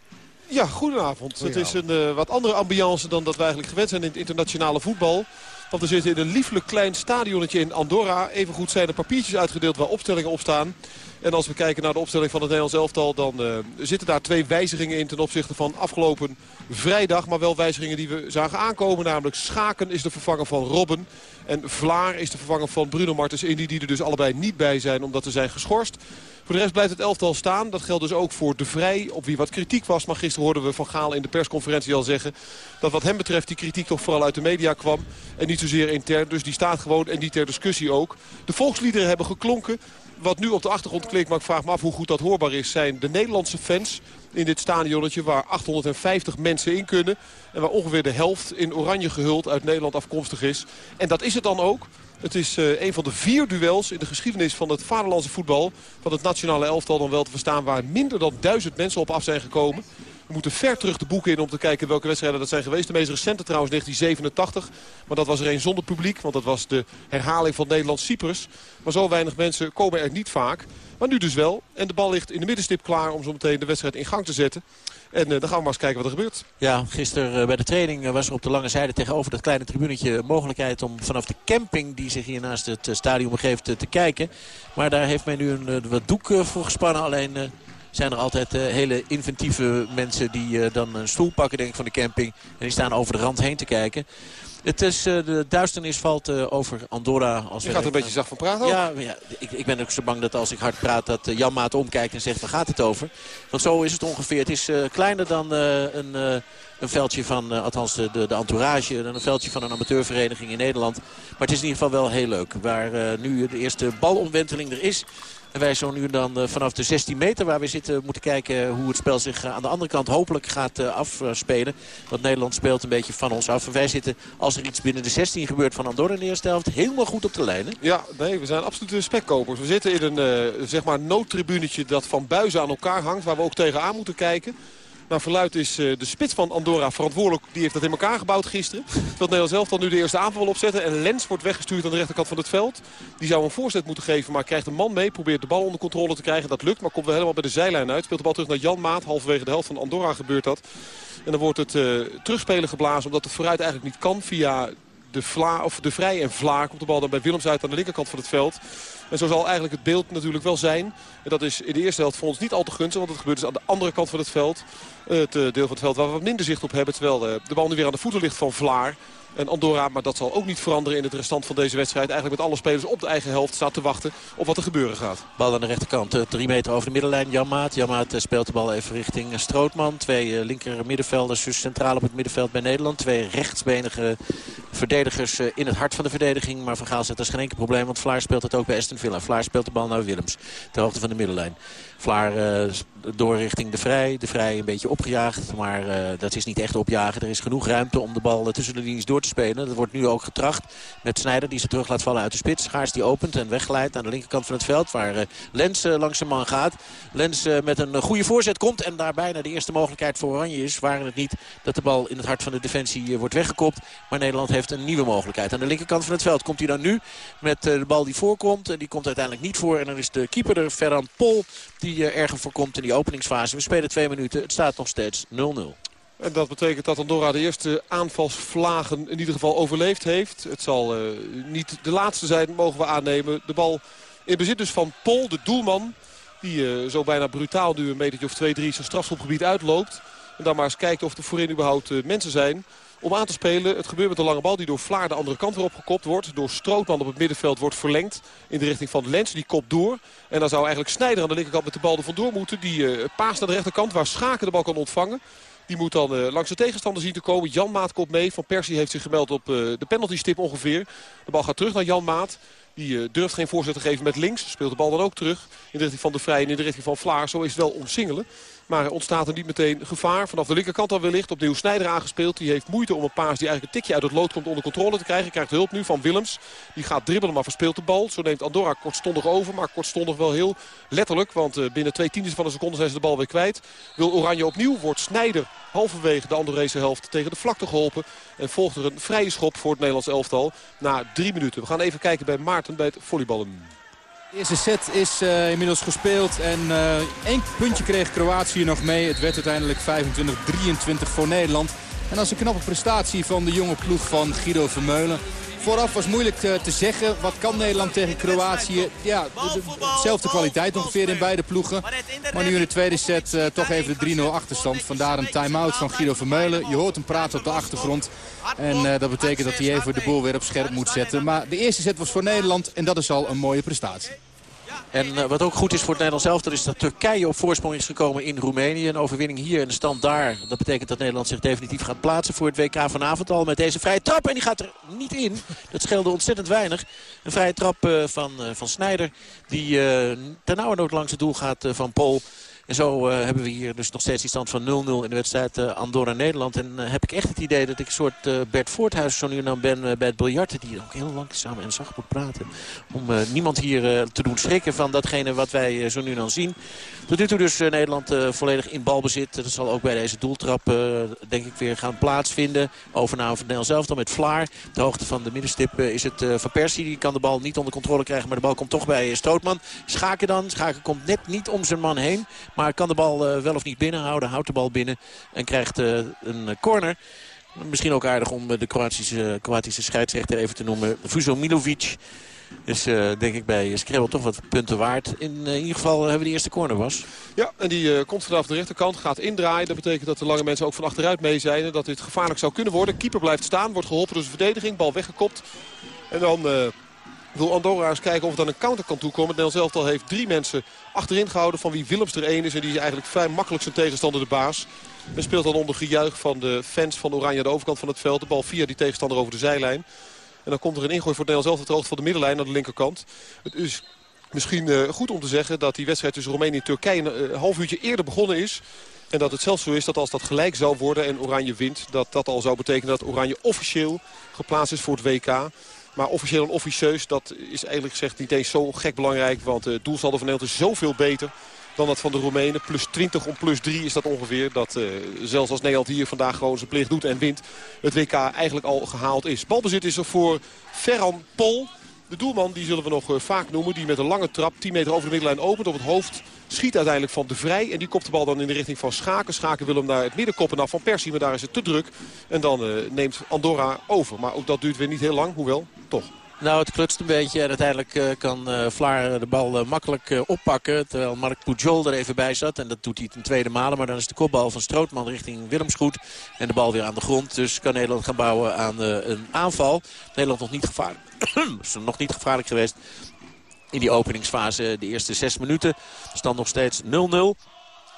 Ja, goedenavond. Het is een uh, wat andere ambiance dan dat we eigenlijk gewend zijn in het internationale voetbal. Want we zitten in een lieflijk klein stadionnetje in Andorra. Evengoed zijn er papiertjes uitgedeeld waar opstellingen op staan. En als we kijken naar de opstelling van het Nederlands elftal... dan uh, zitten daar twee wijzigingen in ten opzichte van afgelopen vrijdag. Maar wel wijzigingen die we zagen aankomen. Namelijk Schaken is de vervanger van Robben. En Vlaar is de vervanger van Bruno Martens Indy. Die er dus allebei niet bij zijn omdat ze zijn geschorst. Voor de rest blijft het elftal staan. Dat geldt dus ook voor De Vrij, op wie wat kritiek was. Maar gisteren hoorden we Van Gaal in de persconferentie al zeggen... dat wat hem betreft die kritiek toch vooral uit de media kwam. En niet zozeer intern. Dus die staat gewoon en die ter discussie ook. De volksliederen hebben geklonken. Wat nu op de achtergrond klinkt, maar ik vraag me af hoe goed dat hoorbaar is... zijn de Nederlandse fans in dit stadionnetje waar 850 mensen in kunnen. En waar ongeveer de helft in oranje gehuld uit Nederland afkomstig is. En dat is het dan ook. Het is uh, een van de vier duels in de geschiedenis van het vaderlandse voetbal. Van het nationale elftal dan wel te verstaan waar minder dan duizend mensen op af zijn gekomen. We moeten ver terug de boeken in om te kijken welke wedstrijden dat zijn geweest. De meest recente trouwens 1987. Maar dat was er een zonder publiek. Want dat was de herhaling van Nederland-Cyprus. Maar zo weinig mensen komen er niet vaak. Maar nu dus wel. En de bal ligt in de middenstip klaar om zo meteen de wedstrijd in gang te zetten. En uh, dan gaan we maar eens kijken wat er gebeurt. Ja, gisteren uh, bij de training uh, was er op de lange zijde tegenover dat kleine tribunetje mogelijkheid om vanaf de camping die zich hier naast het stadion begeeft te kijken. Maar daar heeft men nu een wat doek voor gespannen. Alleen zijn er altijd hele inventieve mensen die dan een stoel pakken denk ik, van de camping. En die staan over de rand heen te kijken. Het is, de duisternis valt over Andorra. Als Je gaat er een beetje zacht van praten Ja, ja ik, ik, ben ook zo bang dat als ik hard praat dat Jan Maat omkijkt en zegt waar gaat het over. Want zo is het ongeveer. Het is kleiner dan een, een veldje van, althans de, de, de entourage, een veldje van een amateurvereniging in Nederland. Maar het is in ieder geval wel heel leuk. Waar nu de eerste balomwenteling er is. Wij zo nu dan eh, vanaf de 16 meter waar we zitten moeten kijken hoe het spel zich eh, aan de andere kant hopelijk gaat eh, afspelen. Want Nederland speelt een beetje van ons af. En wij zitten, als er iets binnen de 16 gebeurt van Andorra in de eerste helft, helemaal goed op de lijnen. Ja, nee, we zijn absoluut spekkopers. We zitten in een zeg maar noodtribunetje dat van buizen aan elkaar hangt. Waar we ook tegenaan moeten kijken. Naar verluid is uh, de spits van Andorra verantwoordelijk. Die heeft dat in elkaar gebouwd gisteren. Terwijl Nederland zelf dan nu de eerste aanval opzetten. En Lens wordt weggestuurd aan de rechterkant van het veld. Die zou een voorzet moeten geven, maar krijgt een man mee. Probeert de bal onder controle te krijgen. Dat lukt, maar komt wel helemaal bij de zijlijn uit. Speelt de bal terug naar Jan Maat. Halverwege de helft van Andorra gebeurt dat. En dan wordt het uh, terugspelen geblazen omdat het vooruit eigenlijk niet kan via de, Vla, of de Vrij en Vlaar. Komt de bal dan bij Willems uit aan de linkerkant van het veld. En zo zal eigenlijk het beeld natuurlijk wel zijn. En dat is in de eerste helft voor ons niet al te gunstig. Want het gebeurt dus aan de andere kant van het veld. Het deel van het veld waar we wat minder zicht op hebben. Terwijl de bal nu weer aan de voeten ligt van Vlaar. En Andorra, maar dat zal ook niet veranderen in het restant van deze wedstrijd. Eigenlijk met alle spelers op de eigen helft staat te wachten op wat er gebeuren gaat. Bal aan de rechterkant, eh, drie meter over de middenlijn. Janmaat eh, speelt de bal even richting eh, Strootman. Twee linker middenvelders, dus centraal op het middenveld bij Nederland. Twee rechtsbenige verdedigers in het hart van de verdediging. Maar Van Gaal zegt dat is geen enkel probleem, want Vlaar speelt het ook bij Aston Villa. Vlaar speelt de bal naar Willems, ter hoogte van de middenlijn. Vlaar uh, door richting de Vrij. De Vrij een beetje opgejaagd. Maar uh, dat is niet echt opjagen. Er is genoeg ruimte om de bal tussen de linies door te spelen. Dat wordt nu ook getracht met Snijder die ze terug laat vallen uit de spits. Gaars die opent en wegglijdt aan de linkerkant van het veld. Waar uh, Lens langs zijn man gaat. Lens met een goede voorzet komt. En daar bijna de eerste mogelijkheid voor Oranje is. Waren het niet dat de bal in het hart van de defensie wordt weggekopt. Maar Nederland heeft een nieuwe mogelijkheid. Aan de linkerkant van het veld komt hij dan nu met de bal die voorkomt. En die komt uiteindelijk niet voor. En dan is de keeper er, Ferran Pol uh, erger voorkomt in die openingsfase. We spelen twee minuten. Het staat nog steeds 0-0. En dat betekent dat Andorra de eerste aanvalsvlagen in ieder geval overleefd heeft. Het zal uh, niet de laatste zijn, mogen we aannemen. De bal in bezit dus van Pol, de doelman. Die uh, zo bijna brutaal nu een metertje of 2-3 zijn strafschopgebied uitloopt. En dan maar eens kijken of er voorin überhaupt mensen zijn om aan te spelen. Het gebeurt met een lange bal die door Vlaar de andere kant weer opgekopt wordt. Door Strootman op het middenveld wordt verlengd in de richting van Lens. Die kopt door. En dan zou eigenlijk Snijder aan de linkerkant met de bal er vandoor moeten. Die uh, paast naar de rechterkant waar Schaken de bal kan ontvangen. Die moet dan uh, langs de tegenstander zien te komen. Jan Maat komt mee. Van Persie heeft zich gemeld op uh, de penaltystip ongeveer. De bal gaat terug naar Jan Maat. Die durft geen voorzet te geven met links. Speelt de bal dan ook terug in de richting van de Vrij en in de richting van Vlaar. Zo is het wel omsingelen. Maar ontstaat er niet meteen gevaar. Vanaf de linkerkant dan wellicht opnieuw Snijder aangespeeld. Die heeft moeite om een paas die eigenlijk een tikje uit het lood komt onder controle te krijgen. Krijgt hulp nu van Willems. Die gaat dribbelen maar verspeelt de bal. Zo neemt Andorra kortstondig over. Maar kortstondig wel heel letterlijk. Want uh, binnen twee tiendes van een seconde zijn ze de bal weer kwijt. Wil Oranje opnieuw. Wordt Snijder halverwege de Andorrese helft tegen de vlakte geholpen. En volgt er een vrije schop voor het Nederlands elftal. Na drie minuten. We gaan even kijken bij Maarten bij het volleyballen. De eerste set is uh, inmiddels gespeeld en uh, één puntje kreeg Kroatië nog mee. Het werd uiteindelijk 25-23 voor Nederland. En dat is een knappe prestatie van de jonge ploeg van Guido Vermeulen. Vooraf was moeilijk te, te zeggen. Wat kan Nederland tegen Kroatië? Ja, dezelfde kwaliteit ongeveer in beide ploegen. Maar nu in de tweede set uh, toch even de 3-0 achterstand. Vandaar een time-out van Guido Vermeulen. Je hoort hem praten op de achtergrond. En uh, dat betekent dat hij even de boel weer op scherp moet zetten. Maar de eerste set was voor Nederland en dat is al een mooie prestatie. En uh, wat ook goed is voor het Nederlands elftal is dat Turkije op voorsprong is gekomen in Roemenië. Een overwinning hier en de stand daar. Dat betekent dat Nederland zich definitief gaat plaatsen voor het WK vanavond al met deze vrije trap. En die gaat er niet in. Dat scheelde ontzettend weinig. Een vrije trap uh, van, uh, van Snijder die ten nauwe nood langs het doel gaat van Pol. En zo uh, hebben we hier dus nog steeds die stand van 0-0 in de wedstrijd uh, Andorra-Nederland. En uh, heb ik echt het idee dat ik een soort Bert Voorthuis zo nu en dan ben bij het biljarten. Die ook heel langzaam en zacht moet praten. Om niemand hier te doen schrikken van datgene wat wij zo nu en dan zien. Tot nu toe dus Nederland volledig in balbezit. Dat zal ook bij deze doeltrap denk ik weer gaan plaatsvinden. Overname van Nederland zelf dan met Vlaar. De hoogte van de middenstip is het Van Persie. Die kan de bal niet onder controle krijgen. Maar de bal komt toch bij Strootman. Schaken dan. Schaken komt net niet om zijn man heen. Maar kan de bal uh, wel of niet binnenhouden. Houdt de bal binnen en krijgt uh, een corner. Misschien ook aardig om de Kroatische, Kroatische scheidsrechter even te noemen. Fuzo Milovic. is denk ik bij Scrabble toch wat punten waard. In, in ieder geval hebben we de eerste corner was. Ja, en die komt vanaf de rechterkant, gaat indraaien. Dat betekent dat de lange mensen ook van achteruit mee zijn. En dat dit gevaarlijk zou kunnen worden. Keeper blijft staan, wordt geholpen door zijn verdediging. Bal weggekopt. En dan wil Andorra eens kijken of het aan een counter kan toekomen. Nel zelf al heeft drie mensen achterin gehouden. Van wie Willems er één is. En die is eigenlijk vrij makkelijk zijn tegenstander de baas. En speelt dan onder gejuich van de fans van Oranje aan de overkant van het veld. De bal via die tegenstander over de zijlijn. En dan komt er een ingooi voor Nederland zelf het hoogte van de middenlijn naar de linkerkant. Het is misschien uh, goed om te zeggen dat die wedstrijd tussen Roemenië en Turkije een uh, half uurtje eerder begonnen is. En dat het zelfs zo is dat als dat gelijk zou worden en Oranje wint... dat dat al zou betekenen dat Oranje officieel geplaatst is voor het WK. Maar officieel en officieus, dat is eigenlijk gezegd niet eens zo gek belangrijk. Want het doelsaldo van Nederland is zoveel beter dan dat van de Roemenen. Plus 20 om plus 3 is dat ongeveer. Dat uh, zelfs als Nederland hier vandaag gewoon zijn plicht doet en wint... het WK eigenlijk al gehaald is. Balbezit is er voor Ferran Pol. De doelman die zullen we nog uh, vaak noemen. Die met een lange trap 10 meter over de middenlijn opent op het hoofd. Schiet uiteindelijk van de Vrij. En die kopt de bal dan in de richting van Schaken. Schaken wil hem naar het midden koppen af van Persie. Maar daar is het te druk. En dan neemt Andorra over. Maar ook dat duurt weer niet heel lang. Hoewel, Nou, het klutst een beetje en uiteindelijk uh, kan uh, Vlaar de bal uh, makkelijk oppakken. Terwijl Mark Pujol er even bij zat. En dat doet hij ten tweede malen. Maar dan is de kopbal van Strootman richting Willemsgoed. En de bal weer aan de grond. Dus kan Nederland gaan bouwen aan een aanval. Nederland nog niet gevaarlijk. (clears throat) is nog niet gevaarlijk geweest in die openingsfase. De eerste zes minuten. Stand nog steeds 0-0.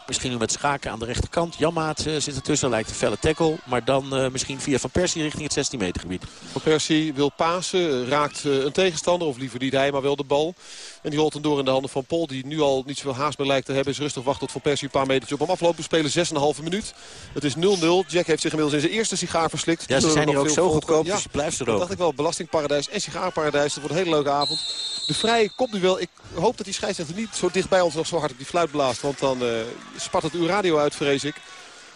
Misschien nu met Schaken aan de rechterkant. Janmaat uh, zit ertussen, lijkt een felle tackle. Maar dan uh, misschien via Van Persie richting het 16 meter gebied. Van Persie wil pasen, raakt uh, een tegenstander. Of liever niet hij, maar wel de bal. En die rolt hem door in de handen van Pol. Die nu al niet zoveel haast meer lijkt te hebben. Is rustig wacht tot Van Persie een paar metertje op hem afloopt. We spelen 6,5 minuut. Het is 0-0. Jack heeft zich inmiddels in zijn eerste sigaar verslikt. Ja, ze zijn hier ook zo goedkoop, ja, dus je blijft er ook. Dat dacht ik wel. Belastingparadijs en sigaarparadijs. Dat wordt een hele leuke avond. De vrije kopduel. Ik hoop dat die scheidsrechter niet zo dicht bij ons nog zo hard op die fluit blaast. Want dan uh, spat het uw radio uit, vrees ik.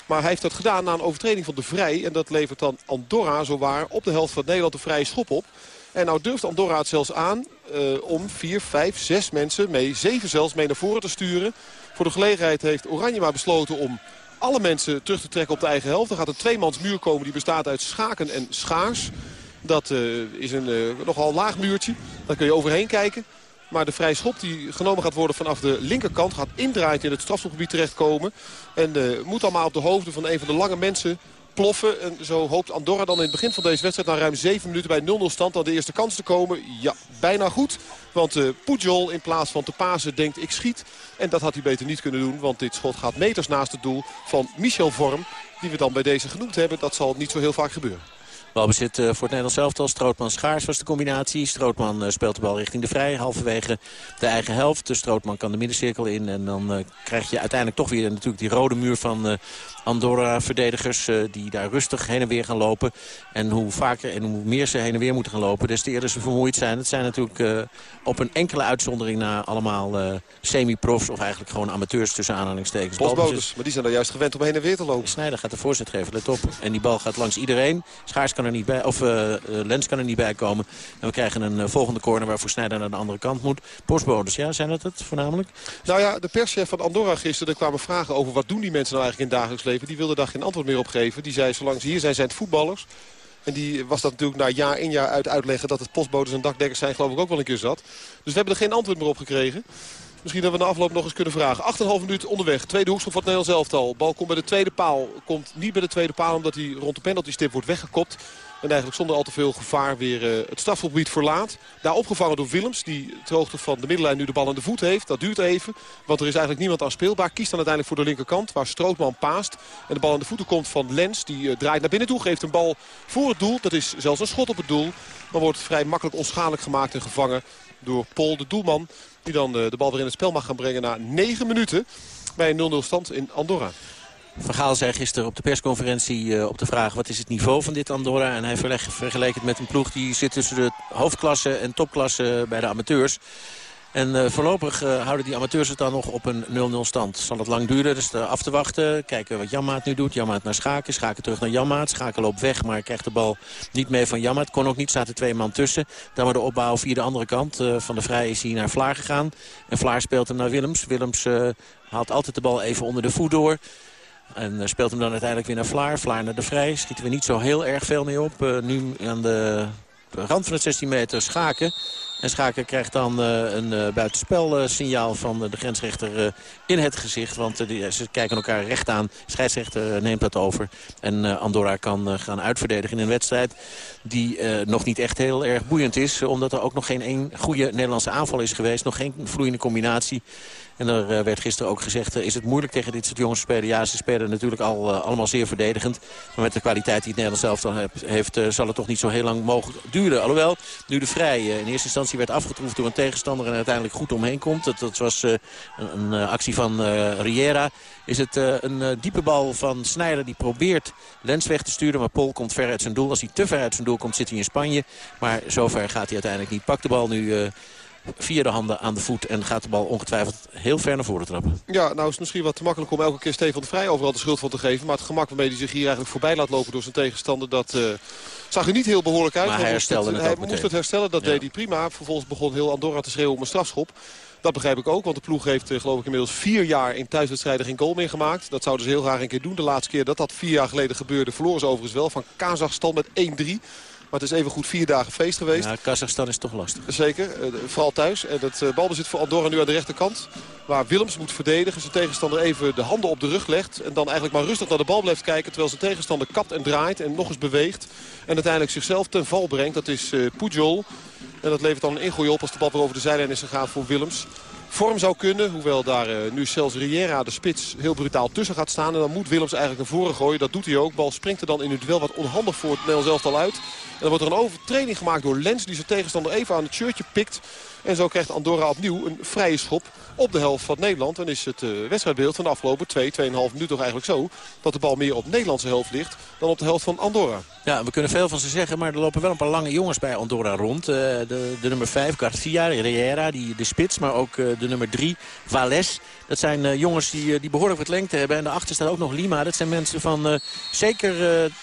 Maar hij heeft dat gedaan na een overtreding van de Vrij. En dat levert dan Andorra zowaar op de helft van Nederland een vrije schop op. En nou durft Andorra het zelfs aan uh, om vier, vijf, zes mensen mee, zeven zelfs, mee naar voren te sturen. Voor de gelegenheid heeft Oranje maar besloten om alle mensen terug te trekken op de eigen helft. Er gaat een tweemans muur komen die bestaat uit schaken en schaars. Dat uh, is een uh, nogal laag muurtje. Daar kun je overheen kijken. Maar de vrije schop die genomen gaat worden vanaf de linkerkant... gaat indraaid in het strafschopgebied terechtkomen. En moet allemaal op de hoofden van een van de lange mensen ploffen. En zo hoopt Andorra dan in het begin van deze wedstrijd... na ruim 7 minuten bij 0-0 stand aan de eerste kans te komen. Ja, bijna goed. Want uh, Pujol in plaats van te pasen denkt ik schiet. En dat had hij beter niet kunnen doen. Want dit schot gaat meters naast het doel van Michel Vorm. Die we dan bij deze genoemd hebben. Dat zal niet zo heel vaak gebeuren. Balbezit uh, voor het Nederlands elftal. Strootman Schaars was de combinatie. Strootman uh, speelt de bal richting de vrij. Halverwege de eigen helft. De Strootman kan de middencirkel in. En dan uh, krijg je uiteindelijk toch weer natuurlijk die rode muur van Andorra-verdedigers. die daar rustig heen en weer gaan lopen. En hoe vaker en hoe meer ze heen en weer moeten gaan lopen. Des te eerder ze vermoeid zijn. Het zijn natuurlijk op een enkele uitzondering na allemaal semi-profs. Of eigenlijk gewoon amateurs tussen aanhalingstekens. Postboders, maar die zijn er juist gewend om heen en weer te lopen. Snijder gaat de voorzet geven, let op. En die bal gaat langs iedereen. Schaars kan er niet bij, of uh, Lens kan er niet bij komen. En we krijgen een uh, volgende corner waarvoor Snijder naar de andere kant moet. Postbodes, ja, zijn dat het voornamelijk? Nou ja, de perschef van Andorra gisteren, er kwamen vragen over wat doen die mensen nou eigenlijk in het dagelijks leven. Die wilde daar geen antwoord meer op geven. Die zei, zolang ze hier zijn, zijn het voetballers. En die was dat natuurlijk na jaar in jaar uit uitleggen dat het postbodes en dakdekkers zijn geloof ik ook wel een keer zat. Dus we hebben er geen antwoord meer op gekregen. Misschien dat we de afloop nog eens kunnen vragen. 8,5 minuut onderweg. Tweede hoekschop van het Nederlands elftal. Bal komt bij de tweede paal. Komt niet bij de tweede paal omdat hij rond de penaltystip wordt weggekopt. En eigenlijk zonder al te veel gevaar weer uh, het strafgebied verlaat. Daar opgevangen door Willems. Die het hoogte van de middenlijn nu de bal aan de voet heeft. Dat duurt even. Want er is eigenlijk niemand aan speelbaar. Kiest dan uiteindelijk voor de linkerkant. Waar Strootman paast. En de bal aan de voeten komt van Lens. Die uh, draait naar binnen toe. Geeft een bal voor het doel. Dat is zelfs een schot op het doel. Dan wordt vrij makkelijk onschadelijk gemaakt en gevangen door Pol de doelman. Die dan uh, de bal weer in het spel mag gaan brengen na 9 minuten. Bij een 0-0 stand in Andorra. Vergaal zei gisteren op de persconferentie uh, op de vraag... wat is het niveau van dit Andorra? En hij vergeleek het met een ploeg die zit tussen de hoofdklasse en topklasse bij de amateurs. En uh, voorlopig uh, houden die amateurs het dan nog op een 0-0 stand. Zal het lang duren, dus af te wachten. Kijken wat Jammaat nu doet. Jammaat naar Schaken, Schaken terug naar Jammaat. Schaken loopt weg, maar krijgt de bal niet mee van Jammaat. Kon ook niet, staat er twee man tussen. Dan maar de opbouw via de andere kant. Van de Vrij is hij naar Vlaar gegaan. En Vlaar speelt hem naar Willems. Willems haalt altijd de bal even onder de voet door. En speelt hem dan uiteindelijk weer naar Vlaar. Vlaar naar de Vrij. Schieten we niet zo heel erg veel mee op. nu aan de rand van het 16 meter Schaken. En Schaken krijgt dan een buitenspelsignaal van de grensrechter in het gezicht. Want ze kijken elkaar recht aan. scheidsrechter neemt dat over. En Andorra kan gaan uitverdedigen in een wedstrijd die nog niet echt heel erg boeiend is. Omdat er ook nog geen één goede Nederlandse aanval is geweest. Nog geen vloeiende combinatie. En er eh, werd gisteren ook gezegd, eh, is het moeilijk tegen dit soort jongens spelen? Ja, ze spelen natuurlijk al eh, allemaal zeer verdedigend. Maar met de kwaliteit die het Nederlands zelf dan heeft, zal het toch niet zo heel lang mogen duren. Alhoewel, nu de Vrij in eerste instantie werd afgetroefd door een tegenstander... en uiteindelijk goed omheen komt. Dat, was een, een, actie van Riera. Is het een diepe bal van Snijder die probeert Lens weg te sturen. Maar Pol komt ver uit zijn doel. Als hij te ver uit zijn doel komt, zit hij in Spanje. Maar zover gaat hij uiteindelijk niet. Pakt de bal nu de handen aan de voet. En gaat de bal ongetwijfeld heel ver naar voren trappen. Ja, nou is het misschien wat te makkelijk om elke keer Stefan de Vrij overal de schuld van te geven. Maar het gemak waarmee hij zich hier eigenlijk voorbij laat lopen door zijn tegenstander... dat uh, zag er niet heel behoorlijk uit. Maar hij herstelde het, het Hij moest het herstellen, dat deed hij prima. Vervolgens begon heel Andorra te schreeuwen om een strafschop. Dat begrijp ik ook, want de ploeg heeft eh, geloof ik inmiddels vier jaar in thuiswedstrijden geen goal meer gemaakt. Dat zouden ze heel graag een keer doen. De laatste keer dat dat vier jaar geleden gebeurde verloren ze overigens wel van Kazachstan met 1-3. Maar het is even goed vier dagen feest geweest. Ja, Kazachstan is toch lastig. Zeker, eh, vooral thuis. En het eh, balbezit voor Andorra nu aan de rechterkant. Waar Willems moet verdedigen. Zijn tegenstander even de handen op de rug legt. En dan eigenlijk maar rustig naar de bal blijft kijken. Terwijl zijn tegenstander kapt en draait en nog eens beweegt. En uiteindelijk zichzelf ten val brengt. Dat is Pujol. En dat levert dan een ingooi op als de bal weer over de zijlijn is gegaan voor Willems vorm zou kunnen. Hoewel daar uh, nu zelfs Riera, de spits, heel brutaal tussen gaat staan. En dan moet Willems eigenlijk naar voren gooien. Dat doet hij ook. Bal springt er dan in het duel wat onhandig voor het Nederlands elftal uit. En dan wordt er een overtreding gemaakt door Lens. Die zijn tegenstander even aan het shirtje pikt. En zo krijgt Andorra opnieuw een vrije schop op de helft van Nederland. Dan is het uh, wedstrijdbeeld van de afgelopen 2, 2,5 minuten toch eigenlijk zo... dat de bal meer op Nederlandse helft ligt dan op de helft van Andorra. Ja, we kunnen veel van ze zeggen, maar er lopen wel een paar lange jongens bij Andorra rond. Uh, de, de, nummer 5, Garcia, Riera, die, de spits, maar ook uh, de nummer 3, Vales. Dat zijn jongens die, die behoorlijk wat lengte hebben. En daarachter staat ook nog Lima. Dat zijn mensen van zeker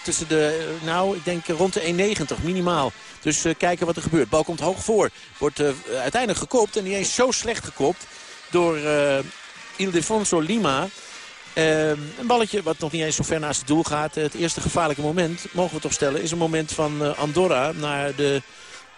tussen de, nou, ik denk rond de 1,90 minimaal. Dus kijken wat er gebeurt. Bal komt hoog voor. Wordt uiteindelijk gekopt en niet eens zo slecht gekopt door uh, Ildefonso Lima. Uh, een balletje wat nog niet eens zo ver naast het doel gaat. Het eerste gevaarlijke moment, mogen we toch stellen, is een moment van uh, Andorra naar de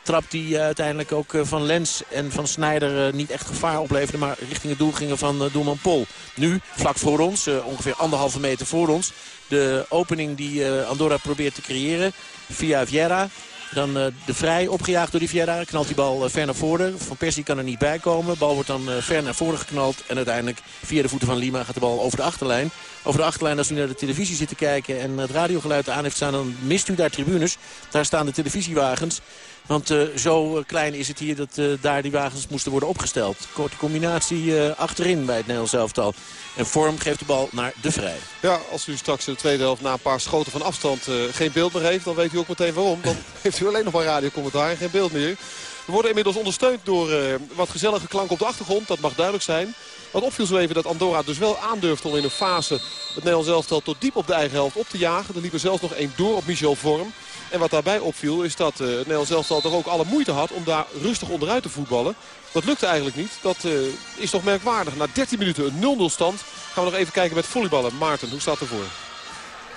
trap die uiteindelijk ook van Lens en van Snijder niet echt gevaar opleverde. Maar richting het doel gingen van doelman Pol. Nu, vlak voor ons, ongeveer anderhalve meter voor ons. De opening die Andorra probeert te creëren via Vieira. Dan uh, de Vrij opgejaagd door die Vieira. Knalt die bal uh, ver naar voren. Van Persie kan er niet bij komen. Bal wordt dan uh, ver naar voren geknald. En uiteindelijk via de voeten van Lima gaat de bal over de achterlijn. Over de achterlijn als u naar de televisie zit te kijken en het radiogeluid aan heeft staan... dan mist u daar tribunes. Daar staan de televisiewagens. Want uh, zo eh, klein is het hier dat uh, daar die wagens moesten worden opgesteld. Korte combinatie achterin bij het Nederlands elftal. En Vorm geeft de bal naar De Vrij. Ja, als u straks in de tweede helft na een paar schoten van afstand geen beeld meer heeft... dan weet u ook meteen waarom. Dan (laughs) heeft u alleen nog maar radiocommentaar en geen beeld meer. We worden inmiddels ondersteund door wat gezellige klank op de achtergrond. Dat mag duidelijk zijn. Wat opviel zo even dat Andorra dus wel aandurft om in een fase het Nederlands elftal tot diep op de eigen helft op te jagen. Er liep er zelfs nog één door op Michel Vorm. En wat daarbij opviel is dat uh, het Nederlands elftal toch ook alle moeite had om daar rustig onderuit te voetballen. Dat lukte eigenlijk niet. Dat uh, is toch merkwaardig. Na 13 minuten een 0-0 stand gaan we nog even kijken met volleyballen. Maarten, hoe staat ervoor?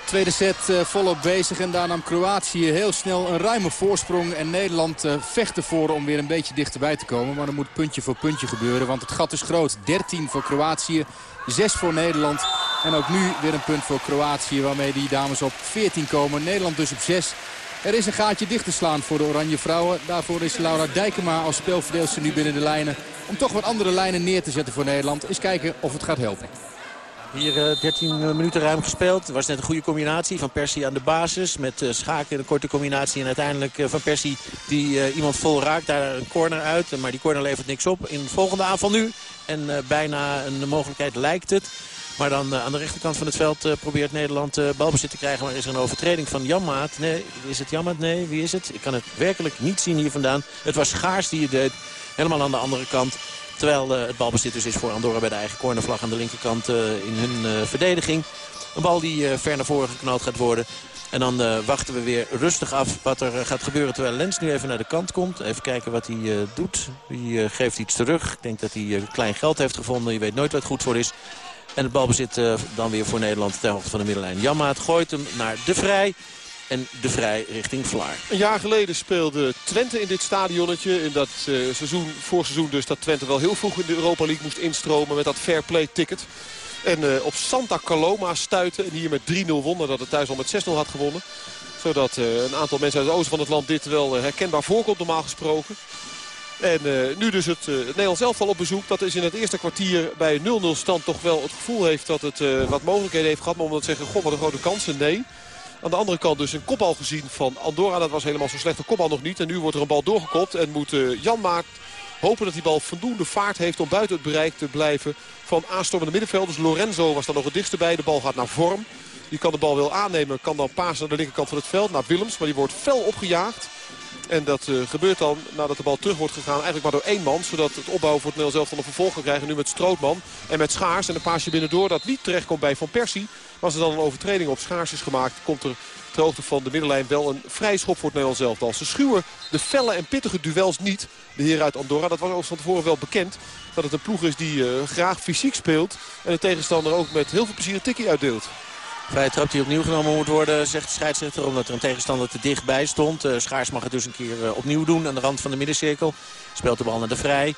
Tweede set uh, volop bezig en daar nam Kroatië heel snel een ruime voorsprong. En Nederland uh, vecht ervoor om weer een beetje dichterbij te komen. Maar dan moet puntje voor puntje gebeuren, want het gat is groot. 13 voor Kroatië, 6 voor Nederland. En ook nu weer een punt voor Kroatië waarmee die dames op 14 komen. Nederland dus op 6. Er is een gaatje dicht te slaan voor de Oranje Vrouwen. Daarvoor is Laura Dijkema als speelverdeelster nu binnen de lijnen. Om toch wat andere lijnen neer te zetten voor Nederland. Eens kijken of het gaat helpen. Hier 13 eh, minuten ruim gespeeld. Het was net een goede combinatie van Persie aan de basis. Met uh, Schaken een korte combinatie. En uiteindelijk van Persie die iemand vol raakt. Daar een corner uit. Maar die corner levert niks op. In de volgende aanval nu. En bijna een mogelijkheid lijkt het. Maar dan aan de rechterkant van het veld probeert Nederland balbezit te krijgen. Maar is er een overtreding van Janmaat. Nee, is het Janmaat? Nee, wie is het? Ik kan het werkelijk niet zien hier vandaan. Het was Schaars die het deed. Helemaal aan de andere kant. Terwijl het balbezit dus is voor Andorra bij de eigen cornervlag aan de linkerkant in hun verdediging. Een bal die ver naar voren geknald gaat worden. En dan wachten we weer rustig af wat er gaat gebeuren terwijl Lens nu even naar de kant komt. Even kijken wat hij doet. Hij geeft iets terug. Ik denk dat hij klein geld heeft gevonden. Je weet nooit wat goed voor is. En het balbezit dan weer voor Nederland ter hoogte van de middenlijn. Jammaat gooit hem naar De Vrij. En De Vrij richting Vlaar. Een jaar geleden speelde Twente in dit stadionnetje. In dat uh, seizoen, voorseizoen dus dat Twente wel heel vroeg in de Europa League moest instromen met dat fair play ticket. En uh, op Santa Coloma stuiten. En hier met 3-0 wonnen dat het thuis al met 6-0 had gewonnen. Zodat een aantal mensen uit het oosten van het land dit wel herkenbaar voorkomt normaal gesproken. En uh, nu dus het, uh, Nederlands elftal op bezoek. Dat is in het eerste kwartier bij 0-0 stand toch wel het gevoel heeft dat het uh, wat mogelijkheden heeft gehad. Maar om te zeggen, god wat een grote kansen, nee. Aan de andere kant dus een kopbal gezien van Andorra. Dat was helemaal zo slecht. De kopbal nog niet. En nu wordt er een bal doorgekopt. En moet Jan Maakt hopen dat die bal voldoende vaart heeft om buiten het bereik te blijven van aanstormende middenvelders. Lorenzo was dan nog het dichtste bij. De bal gaat naar vorm. Die kan de bal wel aannemen. Kan dan pasen naar de linkerkant van het veld. Naar Willems. Maar die wordt fel opgejaagd. En dat uh, gebeurt dan nadat de bal terug wordt gegaan. Eigenlijk maar door één man. Zodat het opbouwen voor het Nederlands zelf van een vervolg kan krijgen. Nu met Strootman en met Schaars. En een paasje binnendoor dat niet terecht komt bij Van Persie. Maar als er dan een overtreding op Schaars is gemaakt. Komt er ter hoogte van de middenlijn wel een vrij schop voor het Nederlands elftal. Ze schuwen de felle en pittige duels niet. De heren uit Andorra. Dat was ook van tevoren wel bekend. Dat het een ploeg is die uh, graag fysiek speelt. En de tegenstander ook met heel veel plezier een tikkie uitdeelt. Vrije trap die opnieuw genomen moet worden, zegt de scheidsrechter. Omdat er een tegenstander te dichtbij stond. Uh, Schaars mag het dus een keer uh, opnieuw doen aan de rand van de middencirkel. Speelt de bal naar de Vrij.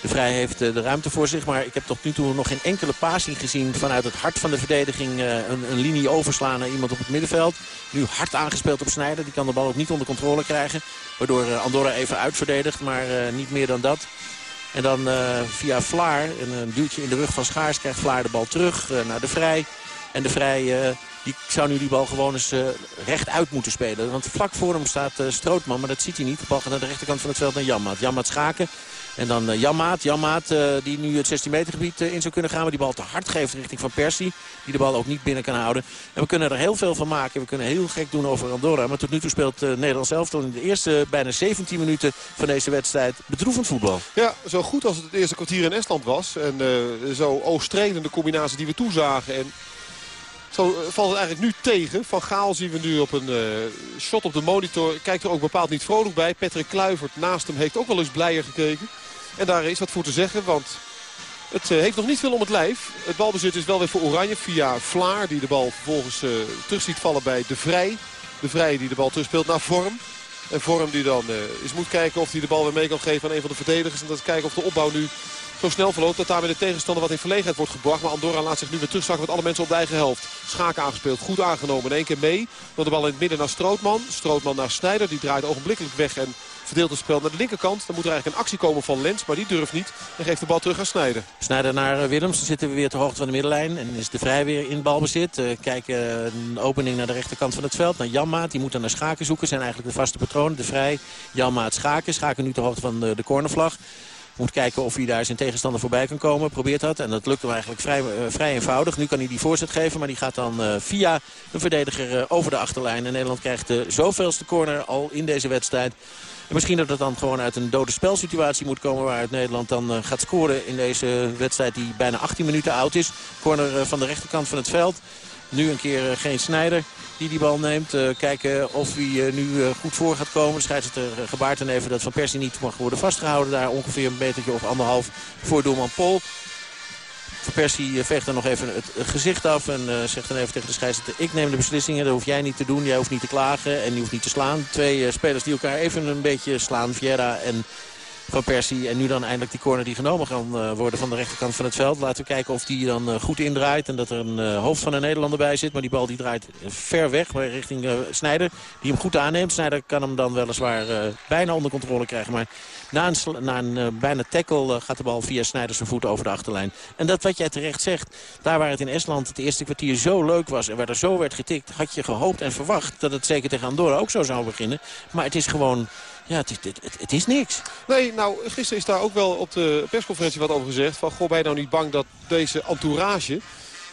De Vrij heeft uh, de ruimte voor zich. Maar ik heb tot nu toe nog geen enkele passing gezien vanuit het hart van de verdediging. Een, een, linie overslaan naar iemand op het middenveld. Nu hard aangespeeld op Snijder. Die kan de bal ook niet onder controle krijgen. Waardoor Andorra even uitverdedigt. Maar niet meer dan dat. En dan via Vlaar, een, een, duwtje in de rug van Schaars, krijgt Vlaar de bal terug naar de Vrij. En de Vrij uh, die zou nu die bal gewoon eens uh, rechtuit moeten spelen. Want vlak voor hem staat uh, Strootman, maar dat ziet hij niet. De bal gaat naar de rechterkant van het veld naar Janmaat. Janmaat schaken. En dan Janmaat. Janmaat die nu het 16 meter gebied in zou kunnen gaan. Maar die bal te hard geeft richting Van Persie. Die de bal ook niet binnen kan houden. En we kunnen er heel veel van maken. We kunnen heel gek doen over Andorra. Maar tot nu toe speelt Nederland zelf in de eerste bijna 17 minuten van deze wedstrijd bedroevend voetbal. Ja, zo goed als het het eerste kwartier in Estland was. En zo oostredende combinatie die we toezagen. En zo valt het eigenlijk nu tegen. Van Gaal zien we nu op een uh, shot op de monitor. Kijkt er ook bepaald niet vrolijk bij. Patrick Kluivert naast hem heeft ook wel eens blijer gekeken. En daar is wat voor te zeggen, want het uh, heeft nog niet veel om het lijf. Het balbezit is wel weer voor Oranje via Vlaar. Die de bal vervolgens terug ziet vallen bij De Vrij. De Vrij die de bal terugspeelt naar Vorm. En Vorm die dan eens moet kijken of hij de bal weer mee kan geven aan een van de verdedigers. En dat kijken of de opbouw nu zo snel verloopt dat daarmee de tegenstander wat in verlegenheid wordt gebracht. Maar Andorra laat zich nu weer terugzakken met alle mensen op de eigen helft. Schaak aangespeeld, goed aangenomen. In één keer mee. Dan de bal in het midden naar Strootman. Strootman naar Snijder. Die draait ogenblikkelijk weg en verdeelt het spel naar de linkerkant. Dan moet er eigenlijk een actie komen van Lens, maar die durft niet. En geeft de bal terug aan Snijder. Snijder naar Willems. Dan zitten we weer ter hoogte van de middenlijn. En is de Vrij weer in balbezit. Uh, kijken een opening naar de rechterkant van het veld. Naar Janmaat. Die moet dan naar Schaken zoeken. Zijn eigenlijk de vaste patronen. De Vrij, Janmaat, Schaken. Schaken nu ter hoogte van de, de cornervlag. Moet kijken of hij daar zijn tegenstander voorbij kan komen. Probeert dat. En dat lukt hem eigenlijk vrij, uh, vrij eenvoudig. Nu kan hij die voorzet geven. Maar die gaat dan uh, via een verdediger uh, over de achterlijn. En Nederland krijgt de zoveelste corner al in deze wedstrijd. En misschien dat het dan gewoon uit een dode spelsituatie moet komen... waaruit Nederland dan gaat scoren in deze wedstrijd die bijna 18 minuten oud is. Corner van de rechterkant van het veld. Nu een keer geen Snijder die die bal neemt. Uh, kijken of hij uh, nu goed voor gaat komen. De scheidsrechter gebaart dan even dat Van Persie niet mag worden vastgehouden. Daar ongeveer een metertje of anderhalf voor doelman Pol. Van Persie veegt dan nog even het gezicht af en zegt dan even tegen de scheidsrechter... ik neem de beslissingen, dat hoef jij niet te doen. Jij hoeft niet te klagen en je hoeft niet te slaan. Twee spelers die elkaar even een beetje slaan. Vieira en van Persie. En nu dan eindelijk die corner die genomen kan uh, worden van de rechterkant van het veld. Laten we kijken of die dan uh, goed indraait. En dat er een uh, hoofd van een Nederlander bij zit. Maar die bal die draait ver weg maar richting Snijder. Die hem goed aanneemt. Snijder kan hem dan weliswaar bijna onder controle krijgen. Maar na een, na een bijna tackle gaat de bal via Snijders zijn voet over de achterlijn. En dat wat jij terecht zegt. Daar waar het in Estland het eerste kwartier zo leuk was. En waar er zo werd getikt. Had je gehoopt en verwacht dat het zeker tegen Andorra ook zo zou beginnen. Maar het is gewoon ja, het is, het, het, is niks. Nee, nou, gisteren is daar ook wel op de persconferentie wat over gezegd. Van, goh, ben je nou niet bang dat deze entourage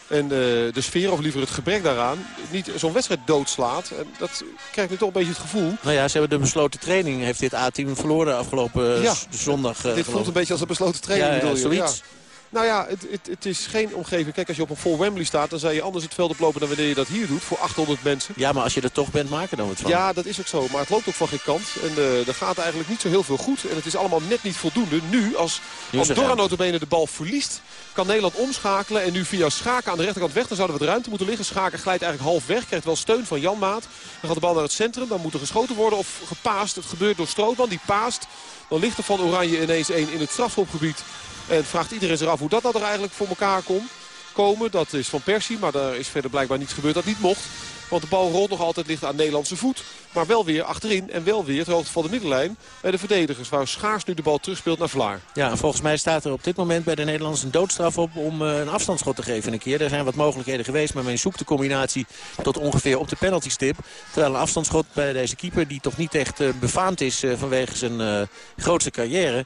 en uh, de sfeer, of liever het gebrek daaraan, niet zo'n wedstrijd doodslaat. En dat krijg ik toch een beetje het gevoel. Nou ja, ze hebben de besloten training, heeft dit A-team verloren afgelopen ja, zondag. Uh, dit voelt een beetje als een besloten training, ja, bedoel je? Zoiets. Nou ja, het, het, het, is geen omgeving. Kijk, als je op een vol Wembley staat... dan zou je anders het veld oplopen dan wanneer je dat hier doet. Voor 800 mensen. Ja, maar als je er toch bent, maken dan wat van. Ja, dat is ook zo. Maar het loopt ook van geen kant. En uh, er gaat eigenlijk niet zo heel veel goed. En het is allemaal net niet voldoende. Nu, als Andorra notabene de bal verliest... kan Nederland omschakelen. En nu via Schaken aan de rechterkant weg. Dan zouden we de ruimte moeten liggen. Schaken glijdt eigenlijk half weg. Krijgt wel steun van Jan Maat. Dan gaat de bal naar het centrum. Dan moet er geschoten worden of gepaast. Het gebeurt door Strootman. Die paast. Dan ligt er van Oranje ineens één in het strafschopgebied. En vraagt iedereen zich af hoe dat, dat er eigenlijk voor elkaar komt. Komen. Dat is van Persie, maar daar is verder blijkbaar niets gebeurd dat niet mocht. Want de bal rolt nog altijd ligt aan Nederlandse voet. Maar wel weer achterin en wel weer het hoogte van de middenlijn bij de verdedigers. Waar Schaars nu de bal terugspeelt naar Vlaar. Ja, en volgens mij staat er op dit moment bij de Nederlanders een doodstraf op om uh, een afstandsschot te geven een keer. Er zijn wat mogelijkheden geweest, maar men zoekt de combinatie tot ongeveer op de penaltystip. Terwijl een afstandsschot bij deze keeper, die toch niet echt uh, befaamd is uh, vanwege zijn grootste carrière,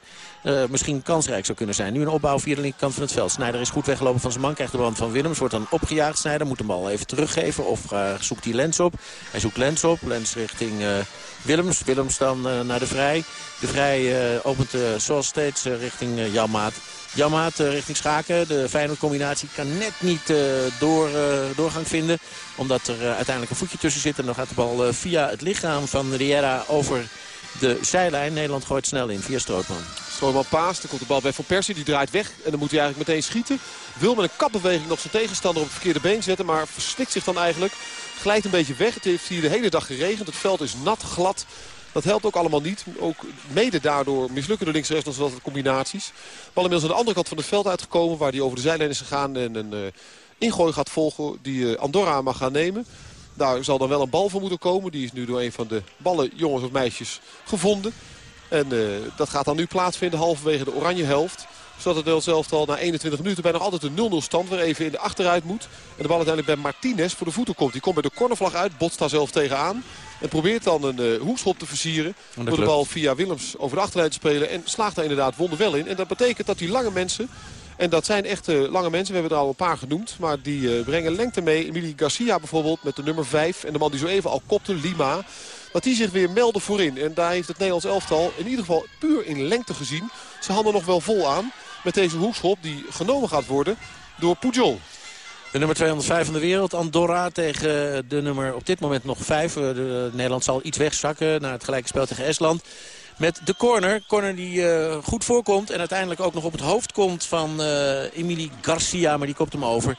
misschien kansrijk zou kunnen zijn. Nu een opbouw via de linkerkant van het veld. Snijder is goed weggelopen van zijn man, krijgt de band van Willems, wordt dan opgejaagd. Snijder moet de bal even teruggeven of zoekt hij Lens op. Hij zoekt Lens op, Lens richting Willems. Willems dan naar de Vrij. De Vrij opent zoals steeds richting Janmaat. Janmaat richting Schaken. De Feyenoord combinatie kan net niet door, doorgang vinden. Omdat er uiteindelijk een voetje tussen zit. En dan gaat de bal via het lichaam van Riera over de zijlijn. Nederland gooit snel in via Strootman. Strootman paast, dan komt de bal bij Van Persie. Die draait weg en dan moet hij eigenlijk meteen schieten. Wil met een kapbeweging nog zijn tegenstander op het verkeerde been zetten. Maar verslikt zich dan eigenlijk. Glijdt een beetje weg. Het heeft hier de hele dag geregend. Het veld is nat, glad. Dat helpt ook allemaal niet. Ook mede daardoor mislukken de links-rechts nog wat combinaties. Bal inmiddels aan de andere kant van het veld uitgekomen. Waar hij over de zijlijn is gegaan. En een uh, ingooi gaat volgen die uh, Andorra mag gaan nemen. Daar zal dan wel een bal voor moeten komen. Die is nu door een van de ballen, jongens of meisjes, gevonden. En uh, dat gaat dan nu plaatsvinden halverwege de oranje helft. Zodat het Nederlands elftal na 21 minuten bij nog altijd een 0-0 stand weer even in de achteruit moet. En de bal uiteindelijk bij Martinez voor de voeten komt. Die komt bij de cornervlag uit, botst daar zelf tegenaan. En probeert dan een uh, hoekschop te versieren. Door de bal via Willems over de achteruit te spelen. En slaagt daar inderdaad wonderwel in. En dat betekent dat die lange mensen... En dat zijn echt uh, lange mensen. We hebben er al een paar genoemd. Maar die uh, brengen lengte mee. Emily Garcia bijvoorbeeld met de nummer 5. En de man die zo even al kopte, Lima. Dat die zich weer melden voorin. En daar heeft het Nederlands elftal in ieder geval puur in lengte gezien. Ze handen nog wel vol aan met deze hoekschop die genomen gaat worden door Pujol. De nummer 205 van de wereld, Andorra tegen de nummer op dit moment nog 5. Nederland zal iets wegzakken naar het gelijke spel tegen Estland. Met de corner. Corner die uh, goed voorkomt en uiteindelijk ook nog op het hoofd komt van uh, Emily Garcia. Maar die komt hem over.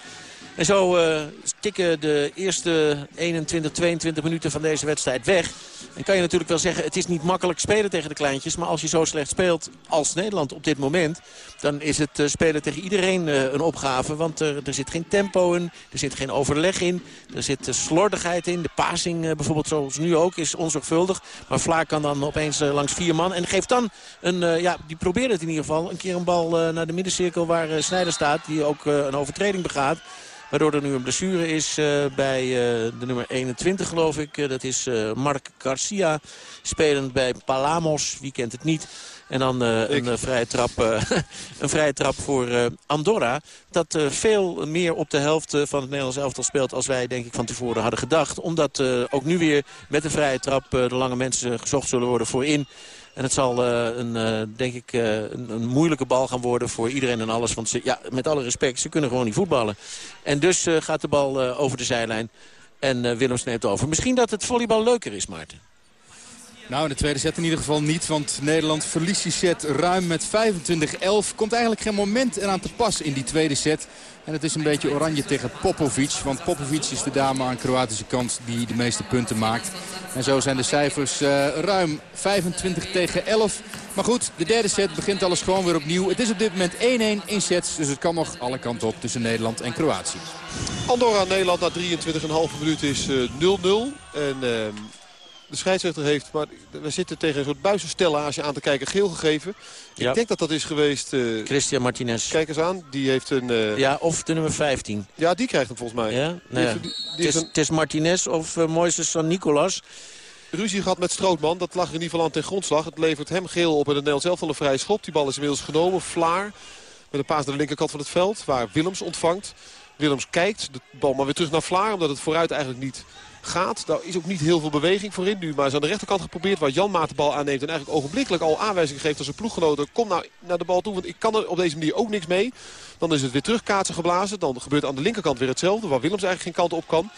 En zo uh, tikken de eerste 21, 22 minuten van deze wedstrijd weg. En kan je natuurlijk wel zeggen, het is niet makkelijk spelen tegen de kleintjes. Maar als je zo slecht speelt als Nederland op dit moment... dan is het uh, spelen tegen iedereen uh, een opgave. Want er zit geen tempo in, er zit geen overleg in. Er zit slordigheid in. De passing bijvoorbeeld zoals nu ook is onzorgvuldig. Maar Vlaar kan dan opeens langs vier man. En geeft dan, een, ja, die probeert het in ieder geval... een keer een bal naar de middencirkel waar Snijder staat. Die ook een overtreding begaat. Waardoor er nu een blessure is uh, bij uh, de nummer 21 geloof ik. Uh, dat is Mark Garcia. Spelend bij Palamos. Wie kent het niet. En dan een, vrije trap, (laughs) een vrije trap voor Andorra. Dat veel meer op de helft van het Nederlands elftal speelt... als wij denk ik van tevoren hadden gedacht. Omdat ook nu weer met een vrije trap de lange mensen gezocht zullen worden voorin. En het zal uh, een, uh, denk ik, uh, een, een, moeilijke bal gaan worden voor iedereen en alles. Want ze, ja, met alle respect, ze kunnen gewoon niet voetballen. En dus gaat de bal over de zijlijn. En Willems neemt over. Misschien dat het volleybal leuker is, Maarten. Nou, in de tweede set in ieder geval niet. Want Nederland verliest die set ruim met 25-11. Komt eigenlijk geen moment eraan te pas in die tweede set. En het is een beetje oranje tegen Popovic. Want Popovic is de dame aan de Kroatische kant die de meeste punten maakt. En zo zijn de cijfers uh, ruim 25 tegen 11. Maar goed, de derde set begint alles gewoon weer opnieuw. Het is op dit moment 1-1 in sets. Dus het kan nog alle kanten op tussen Nederland en Kroatië. Andorra Nederland na 23,5 minuten is 0-0. Uh, en... Uh de scheidsrechter heeft, maar we zitten tegen een soort buizenstellage aan te kijken, geel gegeven. Ik denk dat dat is geweest... Uh, Christian Martinez. Kijk eens aan, die heeft een... Uh, ja, of de nummer 15. Ja, die krijgt hem volgens mij. Ja? Nee, die het, is, Martinez of uh, Moises San Nicolas. Ruzie gehad met Strootman, dat lag in ieder geval aan ten grondslag. Het levert hem geel op en het Nederlands zelf van een vrije schop. Die bal is inmiddels genomen, Vlaar. Met een paas naar de linkerkant van het veld, waar Willems ontvangt. Willems kijkt, de bal maar weer terug naar Vlaar, omdat het vooruit eigenlijk niet gaat. Daar is ook niet heel veel beweging voor in. Nu maar is aan de rechterkant geprobeerd waar Jan Maat de bal aanneemt. En eigenlijk ogenblikkelijk al aanwijzing geeft als zijn ploeggenoten. Kom nou naar de bal toe, want ik kan er op deze manier ook niks mee. Dan is het weer terugkaatsen geblazen. Dan gebeurt aan de linkerkant weer hetzelfde. Waar Willems eigenlijk geen kant op kan.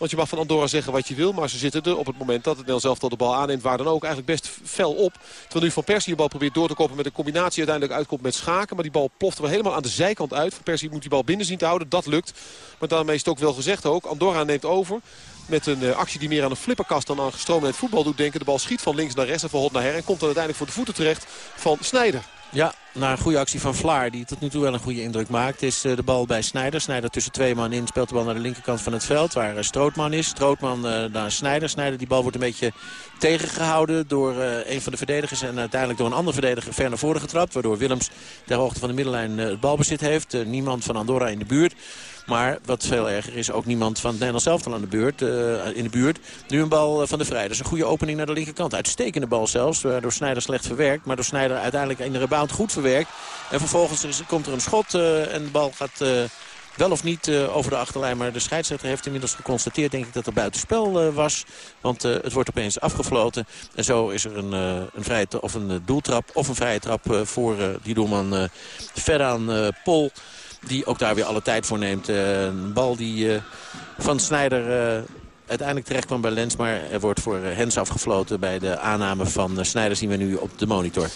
Want je mag van Andorra zeggen wat je wil. Maar ze zitten er op het moment dat het zelf de bal aanneemt. Waar dan ook eigenlijk best fel op. Terwijl nu Van Persie de bal probeert door te koppen met een combinatie. Uiteindelijk uitkomt met schaken. Maar die bal ploft er helemaal aan de zijkant uit. Van Persie moet die bal binnen zien te houden. Dat lukt. Maar daarmee is het ook wel gezegd ook. Andorra neemt over. Met een uh, actie die meer aan een flipperkast dan aan gestroomd voetbal doet denken. De bal schiet van links naar rechts en van hot naar her. En komt dan uiteindelijk voor de voeten terecht van Snijder. Ja, na een goede actie van Vlaar, die tot nu toe wel een goede indruk maakt... is uh, de bal bij Snijder. Snijder tussen twee man in, speelt de bal naar de linkerkant van het veld... waar uh, Strootman is. Strootman naar Snijder. Snijder, die bal wordt een beetje tegengehouden door een van de verdedigers... en uiteindelijk door een andere verdediger ver naar voren getrapt... waardoor Willems ter hoogte van de middenlijn het balbezit heeft. niemand van Andorra in de buurt. Maar wat veel erger is, ook niemand van het Nederlands elftal aan de beurt, uh, in de buurt. Nu een bal van de Vrij. Dat is een goede opening naar de linkerkant. Uitstekende bal zelfs, door Snijder slecht verwerkt. Maar door Snijder uiteindelijk in de rebound goed verwerkt. En vervolgens komt er een schot en de bal gaat... Wel of niet over de achterlijn. Maar de scheidsrechter heeft inmiddels geconstateerd denk ik dat er buitenspel uh, was. Want het wordt opeens afgefloten. En zo is er een, een, vrije of een doeltrap of een vrije trap voor die doelman Ferran Pol. Die ook daar weer alle tijd voor neemt. een bal die van Snijder uiteindelijk terecht kwam bij Lens. Maar er wordt voor Hens afgefloten bij de aanname van Snijder zien we nu op de monitor.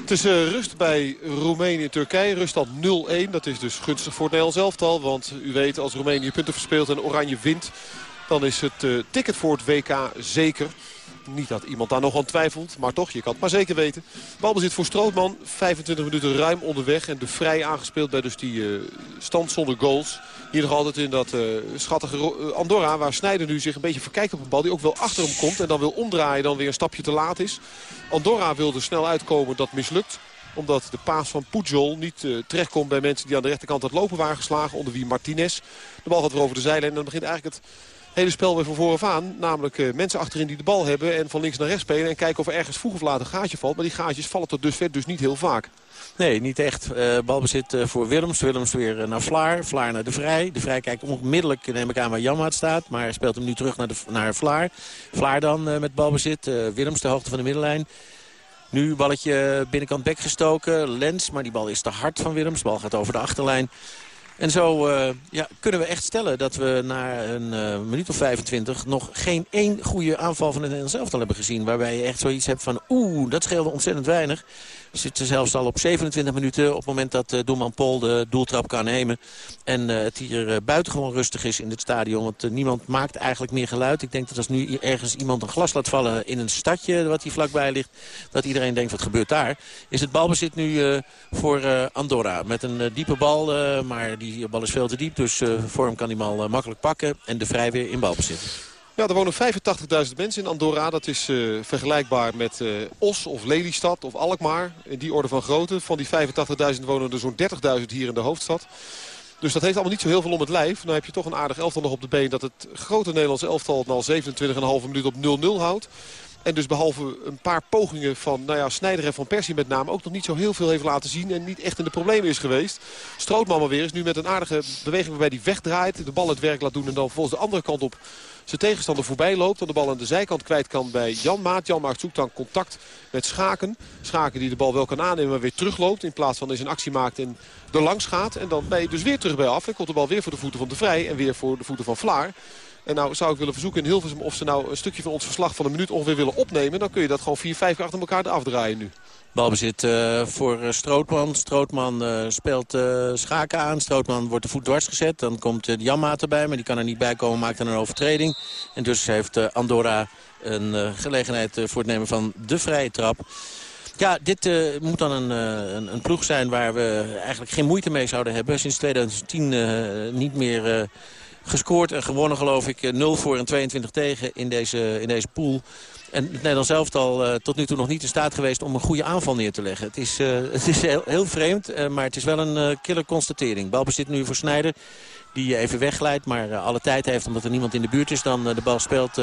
Het is rust bij Roemenië en Turkije. Rust al 0-1. Dat is dus gunstig voor het Nederlands elftal. Want u weet, als Roemenië punten verspeelt en Oranje wint... dan is het ticket voor het WK zeker. Niet dat iemand daar nog aan twijfelt, maar toch, je kan het maar zeker weten. Balbezit voor Strootman, 25 minuten ruim onderweg. En de vrij aangespeeld bij dus die uh, stand zonder goals. Hier nog altijd in dat uh, schattige Andorra, waar Snijder nu zich een beetje verkijkt op een bal. Die ook wel achter hem komt en dan wil omdraaien, dan weer een stapje te laat is. Andorra wilde snel uitkomen, dat mislukt omdat de paas van Pujol niet uh, terechtkomt bij mensen die aan de rechterkant het lopen waren geslagen. Onder wie Martinez. De bal gaat weer over de zijlijn en dan begint eigenlijk het hele spel weer van vooraf aan. Namelijk uh, mensen achterin die de bal hebben en van links naar rechts spelen. En kijken of er ergens vroeg of laat een gaatje valt. Maar die gaatjes vallen tot dusver dus niet heel vaak. Nee, niet echt. Uh, balbezit uh, voor Willems. Willems weer naar Vlaar. Vlaar naar de Vrij. De Vrij kijkt onmiddellijk, neem ik aan, waar Jammaat staat. Maar speelt hem nu terug naar, de, naar Vlaar. Vlaar dan uh, met balbezit. Willems de hoogte van de middenlijn. Nu balletje binnenkant bek gestoken. Lens, maar die bal is te hard van Willems. De bal gaat over de achterlijn. En zo uh, ja, kunnen we echt stellen dat we na een uh, minuut of 25 nog geen één goede aanval van het Nederlands elftal hebben gezien. Waarbij je echt zoiets hebt van oeh, dat scheelde ontzettend weinig. We zitten zelfs al op 27 minuten op het moment dat uh, doelman Pol de doeltrap kan nemen. En het hier buitengewoon rustig is in dit stadion. Want niemand maakt eigenlijk meer geluid. Ik denk dat als nu ergens iemand een glas laat vallen in een stadje wat hier vlakbij ligt. Dat iedereen denkt wat gebeurt daar. Is het balbezit nu voor Andorra. Met een diepe bal. maar die bal is veel te diep. Dus Vorm kan die bal makkelijk pakken. En de vrij weer in balbezit. Ja, er wonen 85.000 mensen in Andorra. Dat is uh, vergelijkbaar met Os of Lelystad of Alkmaar. In die orde van grootte. Van die 85.000 wonen er zo'n 30.000 hier in de hoofdstad. Dus dat heeft allemaal niet zo heel veel om het lijf. Dan heb je toch een aardig elftal nog op de been... dat het grote Nederlandse elftal al 27,5 minuut op 0-0 houdt. En dus behalve een paar pogingen van nou ja, Snijder en Van Persie met name... ook nog niet zo heel veel heeft laten zien en niet echt in de problemen is geweest. Strootman maar weer is nu met een aardige beweging waarbij hij wegdraait. De bal het werk laat doen en dan volgens de andere kant op zijn tegenstander voorbij loopt. Dan de bal aan de zijkant kwijt kan bij Jan Maat. Jan maakt zoekt dan contact met Schaken. Schaken die de bal wel kan aannemen maar weer terugloopt. In plaats van eens een actie maakt en er langs gaat. En dan ben je dus weer terug bij af. En komt de bal weer voor de voeten van de Vrij en weer voor de voeten van Vlaar. En nou zou ik willen verzoeken in Hilversum of ze nou een stukje van ons verslag van een minuut ongeveer willen opnemen. Dan kun je dat gewoon vier, vijf keer achter elkaar afdraaien nu. Balbezit uh, voor uh, Strootman. Strootman uh, speelt Schaken aan. Strootman wordt de voet dwars gezet. Dan komt uh, Janmaat erbij, maar die kan er niet bij komen. Maakt dan een overtreding. En dus heeft Andorra een gelegenheid voor het nemen van de vrije trap. Ja, dit moet dan een, een, ploeg zijn waar we eigenlijk geen moeite mee zouden hebben. Sinds 2010 niet meer gescoord en gewonnen geloof ik 0 voor en 22 tegen in deze, in deze pool. En het Nederlands elftal uh, tot nu toe nog niet in staat geweest om een goede aanval neer te leggen. Het is, uh, (laughs) het is heel, heel vreemd, maar het is wel een killer constatering. Balbezit nu voor Snijder, die even wegglijdt, maar alle tijd heeft omdat er niemand in de buurt is. Dan de bal speelt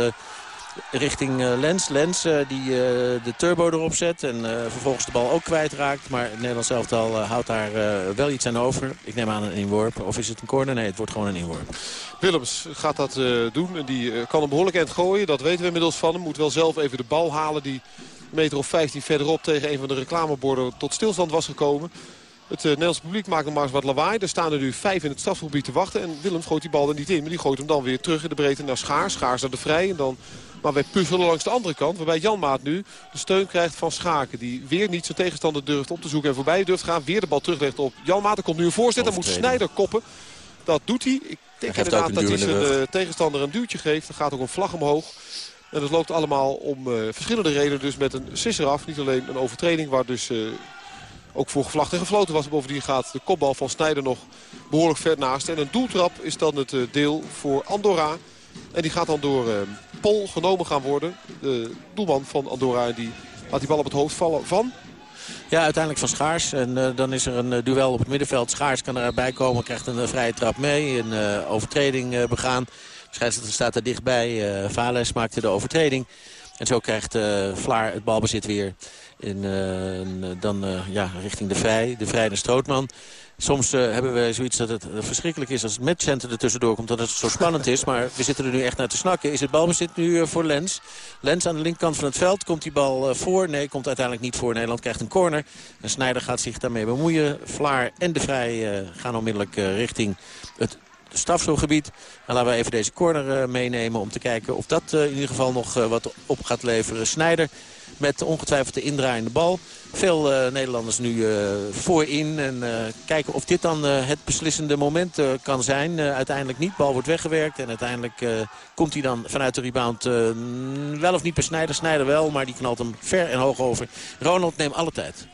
richting uh, Lens. Lens uh, die uh, de turbo erop zet en vervolgens de bal ook kwijtraakt. Maar het Nederlands elftal houdt daar wel iets aan over. Ik neem aan een inworp. Of is het een corner? Nee, het wordt gewoon een inworp. Willems gaat dat doen en die kan een behoorlijk eind gooien. Dat weten we inmiddels van hem. Moet wel zelf even de bal halen die meter of 15 verderop tegen een van de reclameborden tot stilstand was gekomen. Het Nederlandse publiek maakt nog maar eens wat lawaai. Er staan er nu vijf in het strafgebied te wachten. En Willems gooit die bal er niet in. Maar die gooit hem dan weer terug in de breedte naar Schaars. Schaars naar de Vrij. En dan maar wij puzzelen langs de andere kant. Waarbij Janmaat nu de steun krijgt van Schaken. Die weer niet zijn tegenstander durft op te zoeken en voorbij durft gaan. Weer de bal teruglegt op Janmaat. Er komt nu een voorzet. Dan moet Snijder koppen. Dat doet hij. Ik denk inderdaad dat hij zijn uh, tegenstander een duwtje geeft. Er gaat ook een vlag omhoog. En het loopt allemaal om uh, verschillende redenen. Dus met een sisser af. Niet alleen een overtreding waar dus... Uh, ook voor gevlacht en gefloten was. Bovendien gaat de kopbal van Snijder nog behoorlijk ver naast. En een doeltrap is dan het deel voor Andorra. En die gaat dan door uh, Pol genomen gaan worden. De doelman van Andorra. En die laat die bal op het hoofd vallen van... Ja, uiteindelijk van Schaars. En uh, dan is er een duel op het middenveld. Schaars kan erbij komen, krijgt een vrije trap mee. Een overtreding begaan. Scheidsrechter staat er dichtbij. Vales maakte de overtreding. En zo krijgt Vlaar het balbezit weer. In, dan ja, richting de Vrij. De Vrij naar Strootman. Soms hebben we zoiets dat het verschrikkelijk is als het matchcenter er tussendoor komt. Dat het zo spannend is. Maar we zitten er nu echt naar te snakken. Is het balbezit nu voor Lens? Lens aan de linkerkant van het veld. Komt die bal voor? Nee, komt uiteindelijk niet voor. Nederland krijgt een corner. En Snijder gaat zich daarmee bemoeien. Vlaar en De Vrij gaan onmiddellijk richting het strafschopgebied. En laten we even deze corner meenemen om te kijken of dat in ieder geval nog wat op gaat leveren. Snijder met ongetwijfeld de indraaiende bal. Veel uh, Nederlanders nu uh, voorin. En uh, kijken of dit dan het beslissende moment kan zijn. uiteindelijk niet. Bal wordt weggewerkt. En uiteindelijk komt hij dan vanuit de rebound wel of niet per Snijder. Snijder wel, maar die knalt hem ver en hoog over. Ronald neemt alle tijd.